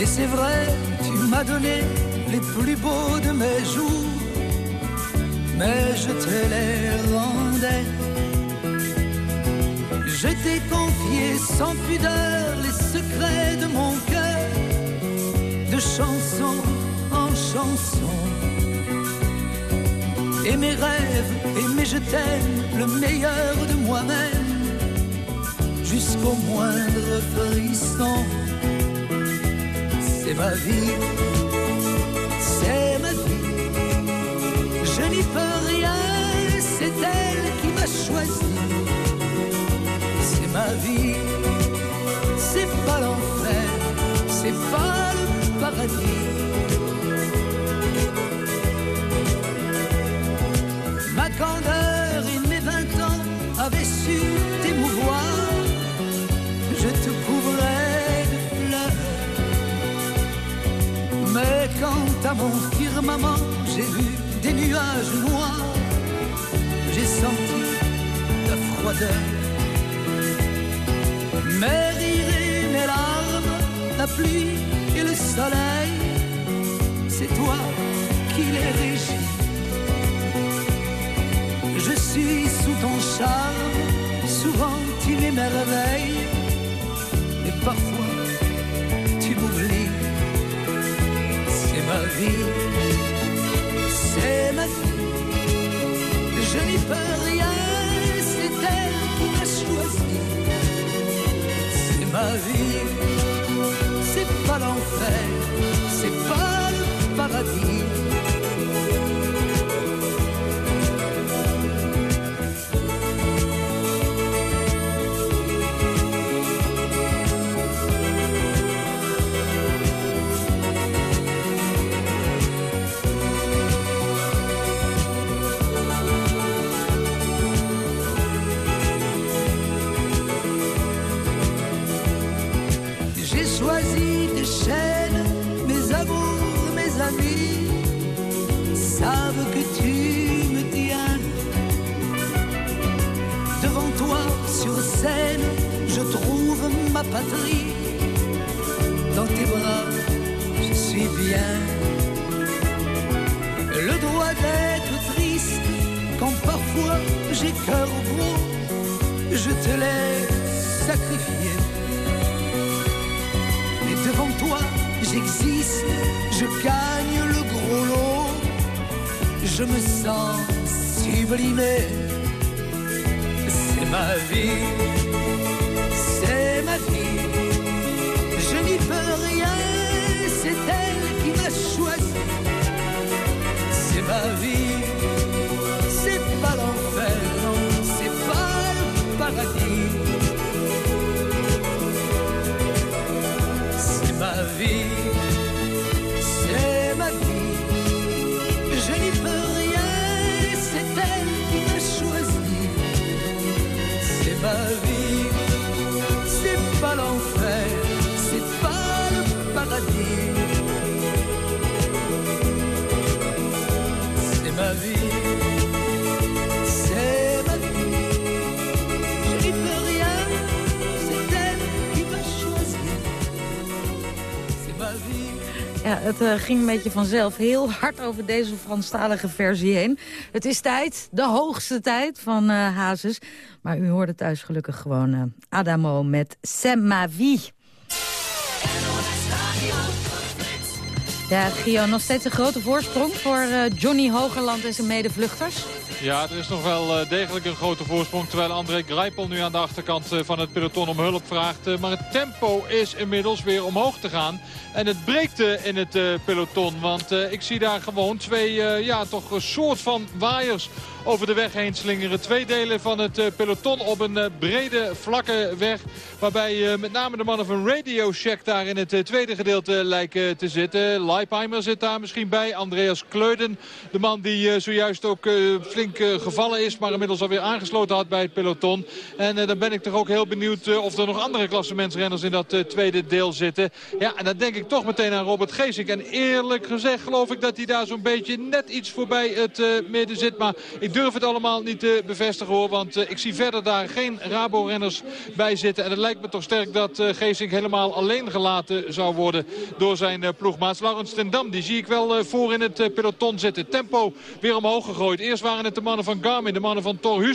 Et c'est vrai, tu m'as donné les plus beaux de mes jours. Mais je te les rendais. Je t'ai confié sans pudeur les secrets de mon cœur, de chanson en chanson et mes rêves, et mes je t'aime, le meilleur de moi-même, jusqu'au moindre frisson. C'est ma vie, c'est ma vie, je n'y peux rien, c'est elle qui m'a choisi. C'est ma vie, c'est pas l'enfer, c'est pas le paradis. Et mes vingt ans avaient su t'émouvoir. Je te couvrais de fleurs. Mais quant à mon firmament, j'ai vu des nuages noirs. J'ai senti la froideur. Mes rires et mes larmes, la pluie et le soleil, c'est toi qui les régis. Suis sous ton charme, souvent tu m'émerveilles, et parfois tu m'oublies. C'est ma vie, c'est ma vie, je n'y peux rien, c'est elle qui m'a choisi. C'est ma vie, c'est pas l'enfer, c'est pas le paradis. Je trouve ma patrie. Dans tes bras, je suis bien. Le droit d'être triste quand parfois j'ai cœur gros, je te l'ai sacrifié. Et devant toi, j'existe, je gagne le gros lot. Je me sens sublimé. Ma vie, Het eh, ging een beetje vanzelf heel hard over deze Franstalige versie heen. Het is tijd, de hoogste tijd van eh Hazes. Maar u hoorde thuis gelukkig gewoon eh, Adamo met C'est. Ja, Gio, nog steeds een grote voorsprong voor Johnny Hogerland en zijn medevluchters. Ja, er is nog wel eh, degelijk een grote voorsprong. Terwijl André Grijpel nu aan de achterkant eh, van het peloton om hulp vraagt. Eh, Maar het tempo is inmiddels weer omhoog te gaan. En het breekt in het peloton. Want ik zie daar gewoon twee, ja, toch een soort van waaiers over de weg heen slingeren. Twee delen van het eh, peloton op een eh, brede, vlakke weg. Waarbij eh, met name de mannen van Radio Shack daar in het tweede gedeelte lijken te zitten. Leipheimer zit daar misschien bij. Andreas Kleuden, de man die zojuist ook flink gevallen is. Maar inmiddels alweer aangesloten had bij het peloton. En dan ben ik toch ook heel benieuwd of er nog andere klassementsrenners in dat tweede deel zitten. Ja, en dan denk ik toch meteen aan Robert Geesink. En eerlijk gezegd geloof ik dat hij daar zo'n beetje net iets voorbij het midden zit. Maar ik durf het allemaal niet te bevestigen hoor. Want eh, ik zie verder daar geen Rabo-renners bij zitten. En het lijkt me toch sterk dat eh Geesink helemaal alleen gelaten zou worden door zijn eh, ploegmaats. Laurens ten Dam, die zie ik wel voor in het peloton zitten. Tempo weer omhoog gegooid. Eerst waren het de mannen van Garmin, de mannen van Thor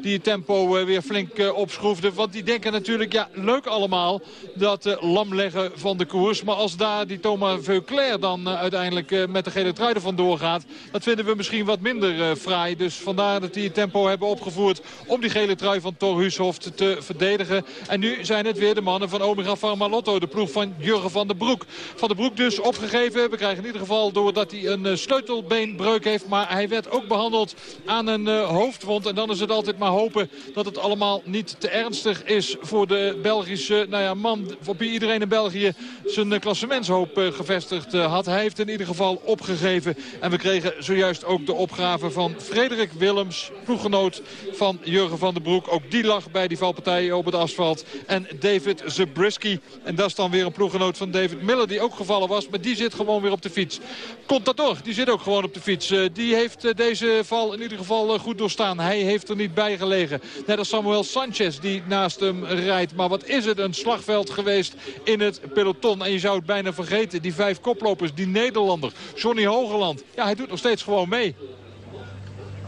die het tempo weer flink opschroefden. Want die denken natuurlijk, ja, leuk allemaal dat lamleggen van de koers. Maar als daar die Thomas Veuclair dan uiteindelijk met de gele trui er vandoor gaat... dat vinden we misschien wat minder fraai. Dus vandaar dat die het tempo hebben opgevoerd om die gele trui van Thor te verdedigen. En nu zijn het weer de mannen van Omega Pharma Lotto, de ploeg van Jurgen van der Broek. Van der Broek dus opgegeven. We krijgen in ieder geval doordat hij een eh, sleutelbeenbreuk heeft. Maar hij werd ook behandeld aan een eh, hoofdwond. En dan is het altijd maar hopen dat het allemaal niet te ernstig is voor de Belgische nou ja, man. Op wie iedereen in België zijn eh, klassementshoop gevestigd had. Hij heeft in ieder geval opgegeven. En we kregen zojuist ook de opgave van Frederik Willems, ploeggenoot van Jurgen van den Broek. Ook die lag bij die valpartij op het asfalt. En David Zabriskie. En dat is dan weer een ploeggenoot van David Miller die ook gevallen was. Maar die zit gewoon weer op de fiets. Contador, die zit ook gewoon op de fiets. Eh, die heeft eh, deze val in ieder geval eh, goed doorstaan. Hij heeft er niet bij gelegen. Net als Samuel Sanchez die naast hem rijdt. Maar wat is het een slagveld geweest in het peloton. En je zou het bijna vergeten. Die vijf koplopers, die Nederlander, Johnny Hogeland. Ja, hij doet nog steeds gewoon mee.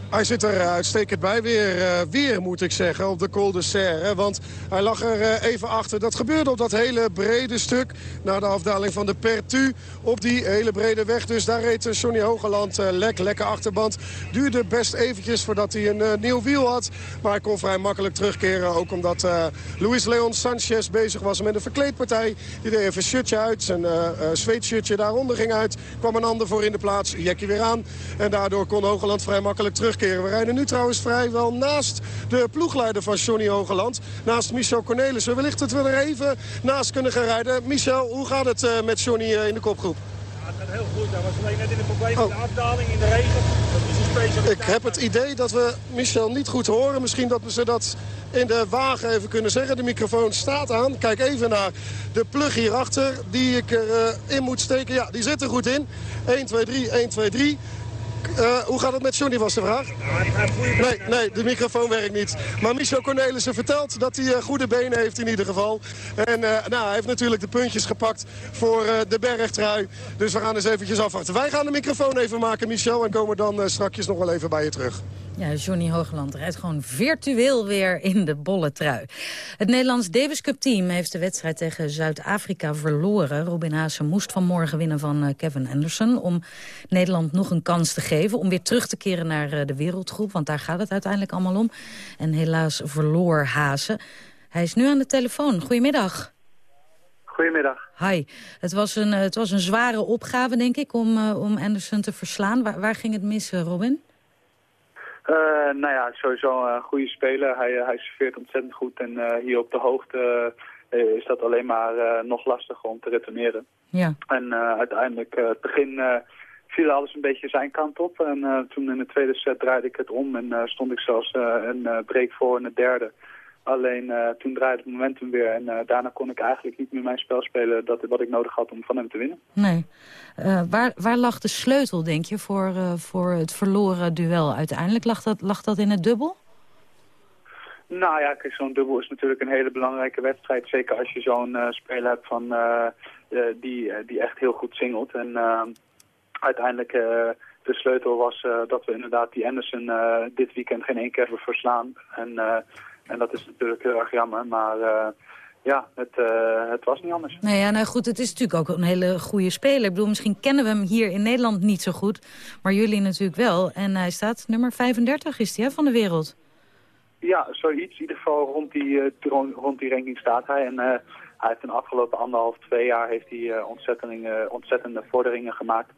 Hij zit er eh, uitstekend bij. Weer, eh, weer moet ik zeggen, op de Col de Serre. Want hij lag er eh, even achter. Dat gebeurde op dat hele brede stuk. Na de afdaling van de Pertu. Op die hele brede weg. Dus daar reed Johnny Hogeland lek. Lekker achterband. Duurde best eventjes voordat hij een nieuw wiel had. Maar hij kon vrij makkelijk terugkeren. Ook omdat Luis Leon Sanchez bezig was met een verkleedpartij. Die deed even een shirtje uit. Zijn zweetshirtje daaronder ging uit. Kwam een ander voor in de plaats. Jekkie weer aan. En daardoor kon Hogeland vrij makkelijk terugkeren. We rijden nu trouwens vrijwel naast de ploegleider van Johnny Hogeland. Naast Michel Cornelissen. Wellicht dat we er even naast kunnen gaan rijden. Michel, hoe gaat het eh, met Johnny eh, in de kopgroep? Het gaat heel goed. Hij was alleen net in een probleem met de afdaling in de regen. Dat is een specialiteit. Ik heb het idee dat we Michel niet goed horen. Misschien dat we ze dat in de wagen even kunnen zeggen. De microfoon staat aan. Kijk even naar de plug hierachter die ik erin in moet steken. Ja, die zit er goed in. 1, 2, 3, 1, 2, 3. Eh, hoe gaat het met Johnny was de vraag? Nee, nee, de microfoon werkt niet. Maar Michel Cornelissen vertelt dat hij eh, goede benen heeft in ieder geval. En eh, nou, hij heeft natuurlijk de puntjes gepakt voor de bergtrui. Dus we gaan eens eventjes afwachten. Wij gaan de microfoon even maken, Michel. En komen dan strakjes nog wel even bij je terug. Ja, Johnny Hoogland rijdt gewoon virtueel weer in de bolle trui. Het Nederlands Davis Cup team heeft de wedstrijd tegen Zuid-Afrika verloren. Robin Haase moest vanmorgen winnen van eh, Kevin Anderson... om Nederland nog een kans te geven om weer terug te keren naar eh, de wereldgroep. Want daar gaat het uiteindelijk allemaal om. En helaas verloor Haase. Hij is nu aan de telefoon. Goedemiddag. Goedemiddag. Hi. Het was een, eh, het was een zware opgave, denk ik, om, om Anderson te verslaan. Waar, waar ging het mis, Robin? Eh, nou ja, sowieso een goede speler. Hij, eh, hij serveert ontzettend goed. En eh, hier op de hoogte is dat alleen maar nog lastiger om te retourneren. Ja. En uiteindelijk, het begin viel alles een beetje zijn kant op. En toen in de tweede set draaide ik het om en stond ik zelfs een break voor in de derde. Alleen toen draaide het momentum weer en daarna kon ik eigenlijk niet meer mijn spel spelen dat, wat ik nodig had om van hem te winnen. Nee. Eh, waar, waar lag de sleutel, denk je, voor, eh, voor het verloren duel uiteindelijk? Lag dat, lag dat in het dubbel? Nou ja, zo'n dubbel is natuurlijk een hele belangrijke wedstrijd. Zeker als je zo'n eh, speler hebt van, die, die echt heel goed singelt. En uiteindelijk de sleutel was dat we inderdaad die Anderson dit weekend geen één keer hebben verslaan. En, en dat is natuurlijk heel erg jammer. Maar ja, het, eh, het was niet anders. Nee, ja, nou goed, het is natuurlijk ook een hele goede speler. Ik bedoel, misschien kennen we hem hier in Nederland niet zo goed. Maar jullie natuurlijk wel. En hij staat nummer 35 is hij, hè, van de wereld. Ja, zoiets. In ieder geval rond die, eh, rond, die ranking staat hij. En eh, hij heeft in de afgelopen anderhalf, twee jaar heeft hij ontzettende, ontzettende vorderingen gemaakt.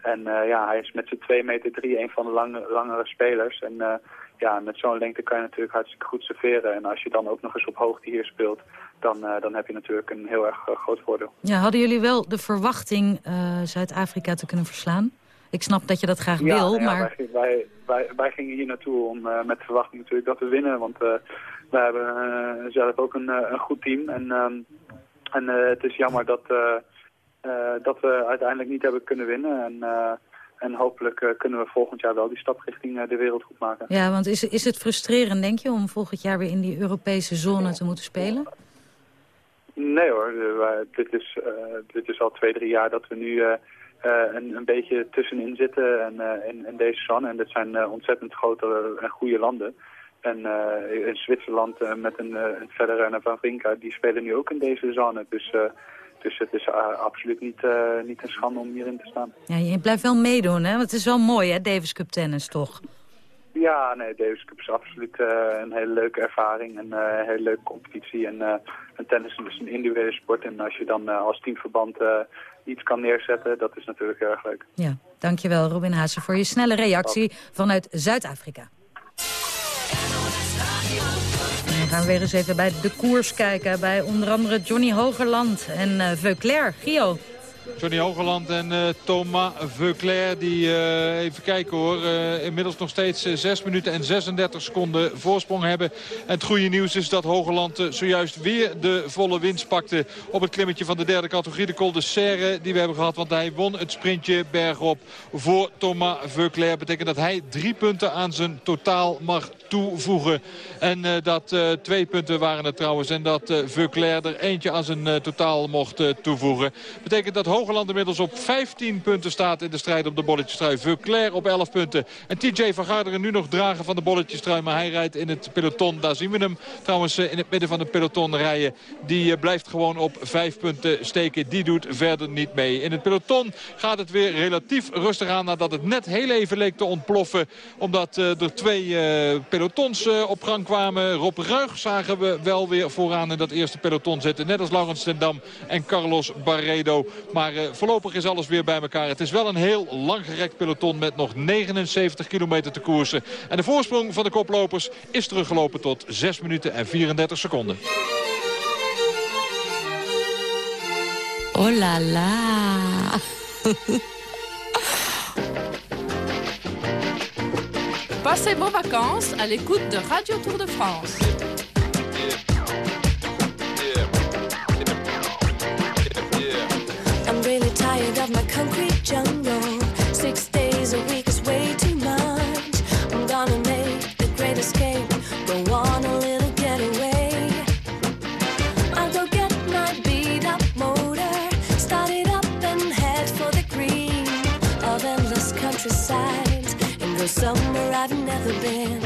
En ja, hij is met zijn 2 meter 3 een van de lange, langere spelers. En ja, met zo'n lengte kan je natuurlijk hartstikke goed serveren. En als je dan ook nog eens op hoogte hier speelt, dan, eh, dan heb je natuurlijk een heel erg eh, groot voordeel. Ja, hadden jullie wel de verwachting eh, Zuid-Afrika te kunnen verslaan? Ik snap dat je dat graag wil, nou ja, maar... Wij, wij, wij, wij gingen hier naartoe om met de verwachting natuurlijk dat we winnen. Want eh wij hebben zelf ook een, een goed team. En, ehm, en het is jammer dat, dat we uiteindelijk niet hebben kunnen winnen. En, en hopelijk kunnen we volgend jaar wel die stap richting de wereld goed maken. Ja, want is, is het frustrerend, denk je, om volgend jaar weer in die Europese zone te moeten spelen? Nee hoor, eh, dit, is, eh, dit is al twee, drie jaar dat we nu eh, een, een beetje tussenin zitten en, in, in deze zone. En dit zijn ontzettend grote en goede landen. En in Zwitserland met een, een Federer en Van Vinka, die spelen nu ook in deze zone. Dus, dus het is absoluut niet, niet een schande om hierin te staan. Ja, je blijft wel meedoen, hè? Want het is wel mooi, hè, Davis Cup tennis, toch? Ja, nee, Davis Cup is absoluut eh, een hele leuke ervaring en eh, een hele leuke competitie. En, eh en tennis is een individuele sport en als je dan als teamverband iets kan neerzetten, dat is natuurlijk heel erg leuk. Ja, dankjewel Robin Haase voor je snelle reactie vanuit Zuid-Afrika. Dan gaan we weer eens even bij de koers kijken. Bij onder andere Johnny Hogerland en Veuclair. Gio. Johnny Hogeland en eh, Thomas Veuclair, die eh, even kijken hoor, eh, inmiddels nog steeds eh, 6 minuten en 36 seconden voorsprong hebben. En het goede nieuws is dat Hogeland zojuist weer de volle winst pakte op het klimmetje van de derde categorie. De Col de Serre die we hebben gehad, want hij won het sprintje bergop voor Thomas Veuclair. Betekent dat hij drie punten aan zijn totaal mag toevoegen. En eh, dat eh, twee punten waren het trouwens. En dat eh Veuclair er eentje aan zijn totaal mocht toevoegen. Betekent dat Hogeland inmiddels op 15 punten staat in de strijd op de bolletjestrui. Veuclair op 11 punten. En TJ van Garderen nu nog dragen van de bolletjestrui. Maar hij rijdt in het peloton. Daar zien we hem trouwens in het midden van het peloton rijden. Die blijft gewoon op 5 punten steken. Die doet verder niet mee. In het peloton gaat het weer relatief rustig aan. Nadat het net heel even leek te ontploffen. Omdat er twee eh, pelotons eh, op gang kwamen. Rob Ruig zagen we wel weer vooraan in dat eerste peloton zitten. Net als Laurens ten Dam en Carlos Barredo. Maar eh, voorlopig is alles weer bij elkaar. Het is wel een heel langgerekt peloton met nog 79 kilometer te koersen. En de voorsprong van de koplopers is teruggelopen tot 6 minuten en 34 seconden. Oh là là Passez vos vacances à l'écoute de Radio Tour de France. the band.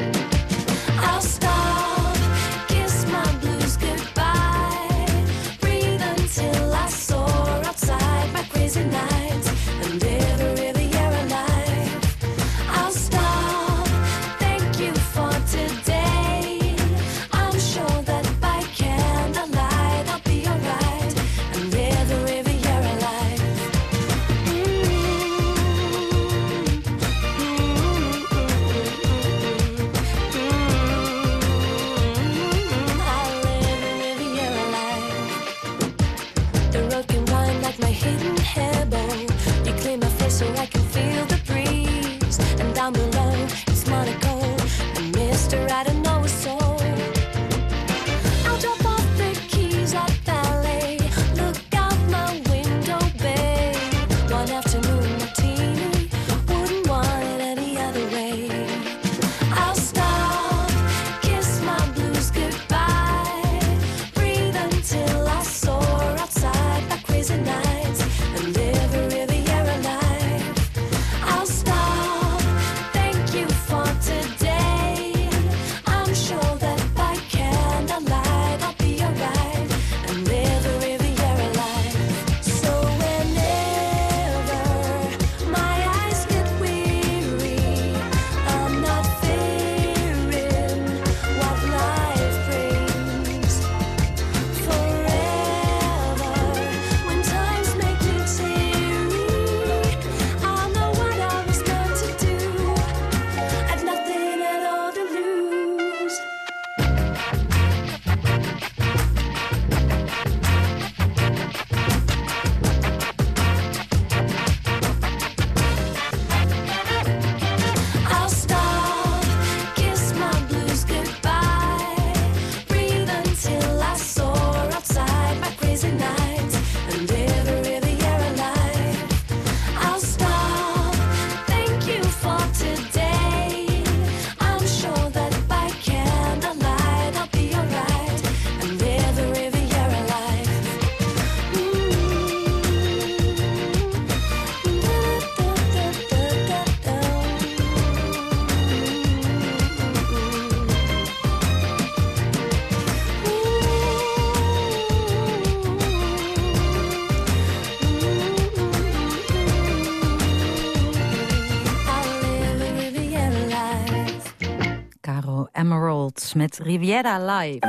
Met Riviera Live.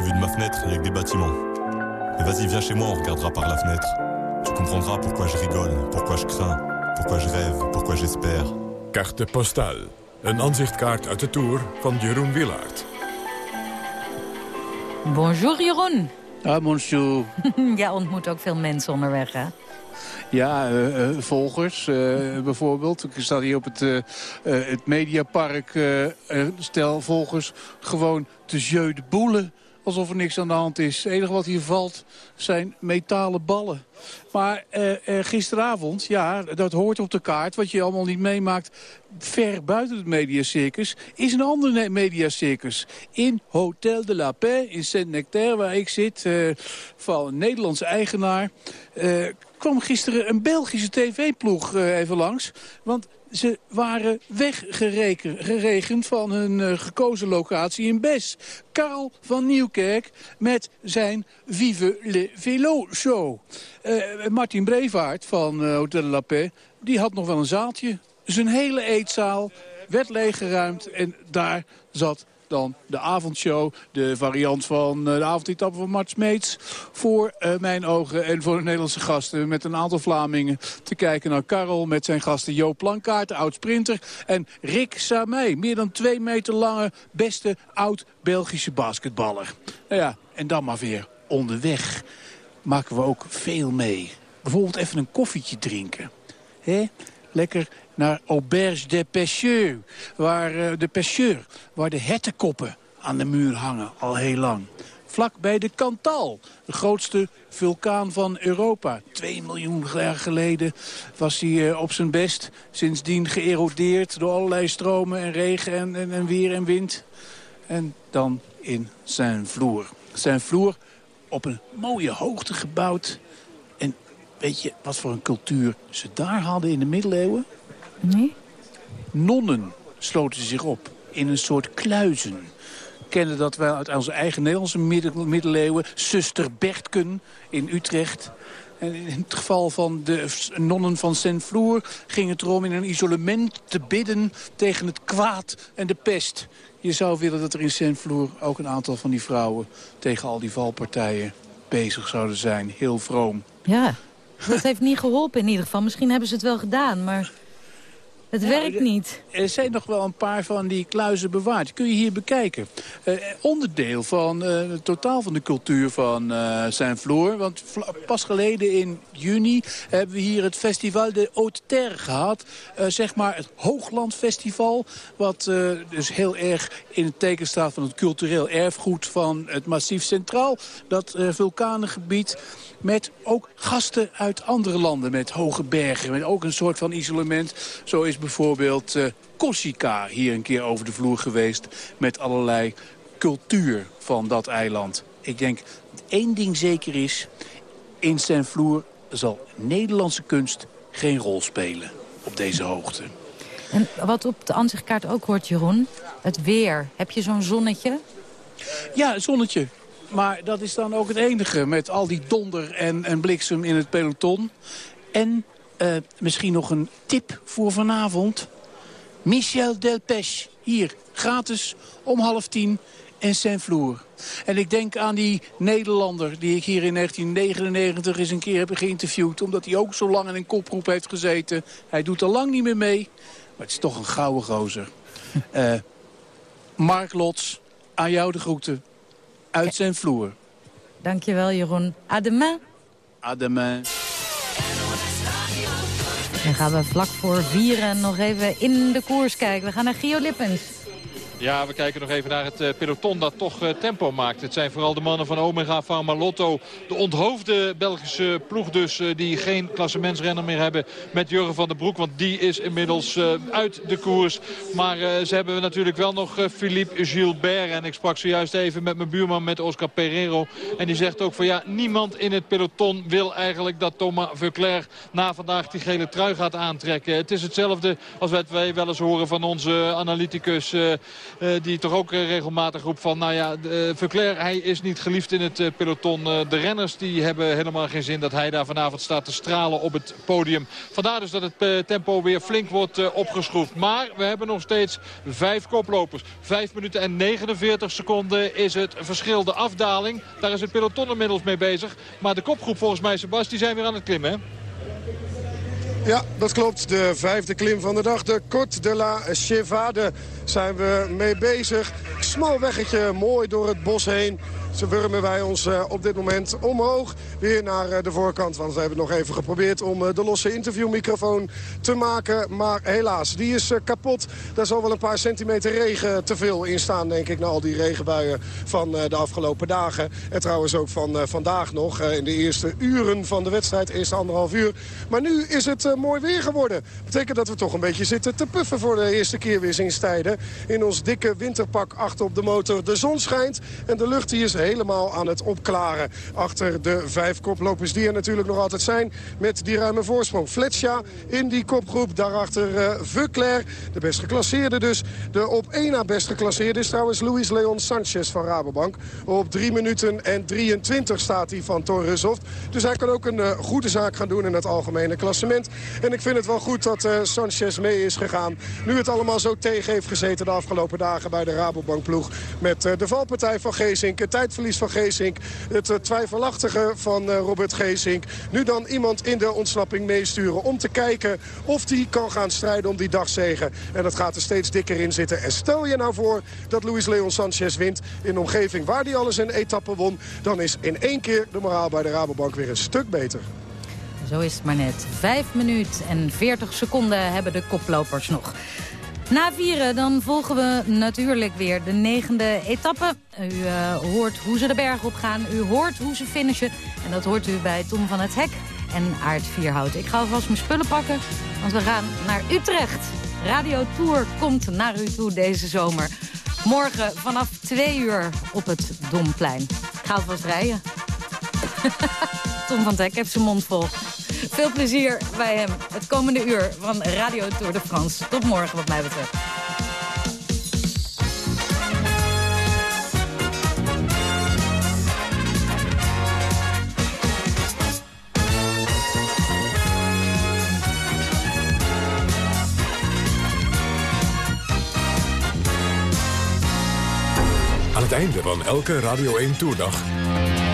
Vue de ma fenêtre, il y a que des bâtiments. Et vas-y, viens chez moi, on regardera par la fenêtre. Tu comprendras pourquoi je rigole, pourquoi je crains, pourquoi je rêve, pourquoi j'espère. Carte postale. Een aanzichtkaart uit de Tour van Jeroen Willaert. Bonjour Jeroen. Ah, bonjour. Jij ontmoet ook veel mensen onderweg, hè? Ja, eh, eh, volgers eh, bijvoorbeeld. Ik sta hier op het, het Mediapark. stel volgers gewoon te jeu de boelen. Alsof er niks aan de hand is. Het enige wat hier valt zijn metalen ballen. Maar eh, eh, gisteravond, ja, dat hoort op de kaart. Wat je allemaal niet meemaakt ver buiten het mediacircus... is een ander mediacircus. In Hotel de la Paix in Saint-Nectaire, waar ik zit... eh, van een Nederlandse eigenaar... kwam gisteren een Belgische tv-ploeg even langs. Want ze waren weggeregend van hun eh, gekozen locatie in Bes. Karel van Nieuwkerk met zijn Vive le Vélo show. Eh, Martin Brevaart van eh, Hotel la Paix, die had nog wel een zaaltje. Zijn hele eetzaal werd leeggeruimd en daar zat dan de avondshow, de variant van eh, de avondetappe van Mart Smeets... voor eh, mijn ogen en voor de Nederlandse gasten met een aantal Vlamingen... te kijken naar Karel met zijn gasten Joop Plankaart, de oud-sprinter... en Rick Samij, meer dan twee meter lange, beste oud-Belgische basketballer. Nou ja, en dan maar weer onderweg maken we ook veel mee. Bijvoorbeeld even een koffietje drinken. Hè? Lekker naar Auberge des Pêcheurs, waar, eh, de Pêcheurs, waar de hertenkoppen aan de muur hangen, al heel lang. Vlak bij de Cantal, de grootste vulkaan van Europa. Twee miljoen jaar geleden was hij eh, op zijn best. Sindsdien geërodeerd door allerlei stromen en regen en, en, en weer en wind. En dan in zijn vloer. Zijn vloer op een mooie hoogte gebouwd. En weet je wat voor een cultuur ze daar hadden in de middeleeuwen? Nee. Nonnen sloten zich op in een soort kluizen. Kennen dat wel uit onze eigen Nederlandse middel- middeleeuwen. Zuster Bertken in Utrecht. En in het geval van de nonnen van Saint-Flour ging het erom in een isolement te bidden tegen het kwaad en de pest. Je zou willen dat er in Saint-Flour ook een aantal van die vrouwen tegen al die valpartijen bezig zouden zijn. Heel vroom. Ja, dat heeft niet geholpen in ieder geval. Misschien hebben ze het wel gedaan, maar het werkt niet. Er zijn nog wel een paar van die kluizen bewaard. Kun je hier bekijken. Eh, onderdeel van eh, het totaal van de cultuur van eh Saint-Flour. Want pas geleden in juni hebben we hier het Festival de Haute Terre gehad. Eh, zeg maar het Hooglandfestival. Wat dus heel erg in het teken staat van het cultureel erfgoed van het Massief Centraal. Dat vulkanengebied met ook gasten uit andere landen met hoge bergen. Met ook een soort van isolement. Zo is bijvoorbeeld eh Corsica hier een keer over de vloer geweest... met allerlei cultuur van dat eiland. Ik denk één ding zeker is... in Saint-Flour zal Nederlandse kunst geen rol spelen op deze hoogte. En wat op de ansichtkaart ook hoort, Jeroen, het weer. Heb je zo'n zonnetje? Ja, een zonnetje. Maar dat is dan ook het enige met al die donder en, en bliksem in het peloton. En eh, misschien nog een tip voor vanavond. Michel Delpech, hier, gratis, om half tien in Saint-Flour. En ik denk aan die Nederlander die ik hier in 1999 eens een keer heb geïnterviewd... omdat hij ook zo lang in een koproep heeft gezeten. Hij doet al lang niet meer mee, maar het is toch een gouden gozer. Eh, Mark Lots, aan jou de groeten. Uit zijn vloer. Dankjewel, Jeroen. À demain. À demain. Dan gaan we vlak voor vieren nog even in de koers kijken. We gaan naar Gio Lippens. Ja, we kijken nog even naar het eh, peloton dat toch eh, tempo maakt. Het zijn vooral de mannen van Omega Pharma Lotto. De onthoofde Belgische ploeg dus eh, die geen klassementsrenner meer hebben met Jurgen van der Broek. Want die is inmiddels uit de koers. Maar ze hebben natuurlijk wel nog Philippe Gilbert. En ik sprak zojuist even met mijn buurman met Oscar Pereiro. En die zegt ook van ja, niemand in het peloton wil eigenlijk dat Thomas Verclair na vandaag die gele trui gaat aantrekken. Het is hetzelfde als wat wij wel eens horen van onze analyticus... eh, eh, die toch ook eh, regelmatig roept van... nou ja, uh, Verclair, hij is niet geliefd in het peloton. de renners die hebben helemaal geen zin dat hij daar vanavond staat te stralen op het podium. Vandaar dus dat het tempo weer flink wordt opgeschroefd. Maar we hebben nog steeds vijf koplopers. Vijf minuten en 49 seconden is het verschil. De afdaling, daar is het peloton inmiddels mee bezig. Maar de kopgroep volgens mij, Sebas, die zijn weer aan het klimmen? Ja, dat klopt. De vijfde klim van de dag. De Côte de la Chevade zijn we mee bezig. Smal weggetje, mooi door het bos heen. Zo wurmen wij ons uh, op dit moment omhoog. Weer naar uh, de voorkant. Want we hebben nog even geprobeerd om uh, de losse interviewmicrofoon te maken. Maar helaas, die is kapot. Daar zal wel een paar centimeter regen te veel in staan, denk ik. Na al die regenbuien van de afgelopen dagen. En trouwens ook van vandaag nog. in de eerste uren van de wedstrijd. Eerste anderhalf uur. Maar nu is het mooi weer geworden. Betekent dat we toch een beetje zitten te puffen voor de eerste keer weer sinds tijden. In ons dikke winterpak achter op de motor. De zon schijnt en de lucht die is helemaal aan het opklaren. Achter de vijf koplopers die er natuurlijk nog altijd zijn. Met die ruime voorsprong. Fletcher in die kopgroep. Daarachter uh, de best geclasseerde dus. De op één na best geclasseerde is trouwens Luis Leon Sanchez van Rabobank. Op 3 minuten en 23 staat hij van Torreshoft. Dus hij kan ook een uh, goede zaak gaan doen in het algemene klassement. En ik vind het wel goed dat uh, Sanchez mee is gegaan. Nu het allemaal zo tegen heeft gezeten de afgelopen dagen bij de Rabobank ploeg. Met de valpartij van Geesink. Tijd verlies van Geesink. Het uh, twijfelachtige van uh, Robert Geesink. Nu dan iemand in de ontsnapping meesturen om te kijken of die kan gaan strijden om die dagzegen. En dat gaat er steeds dikker in zitten. En stel je nou voor dat Luis Leon Sanchez wint in een omgeving waar hij alles een etappe won. Dan is in één keer de moraal bij de Rabobank weer een stuk beter. Zo is het maar net. Vijf minuten en 40 seconden hebben de koplopers nog. Na vieren dan volgen we natuurlijk weer de negende etappe. U uh, hoort hoe ze de berg op gaan, u hoort hoe ze finishen. En dat hoort u bij Tom van het Hek en Aard Vierhout. Ik ga alvast mijn spullen pakken, want we gaan naar Utrecht. Radio Tour komt naar u toe deze zomer. Morgen vanaf twee uur op het Domplein. Ik ga alvast rijden. Tom van het Hek heeft zijn mond vol. Veel plezier bij hem het komende uur van Radio Tour de France. Tot morgen wat mij betreft. Aan het einde van elke Radio 1 Tourdag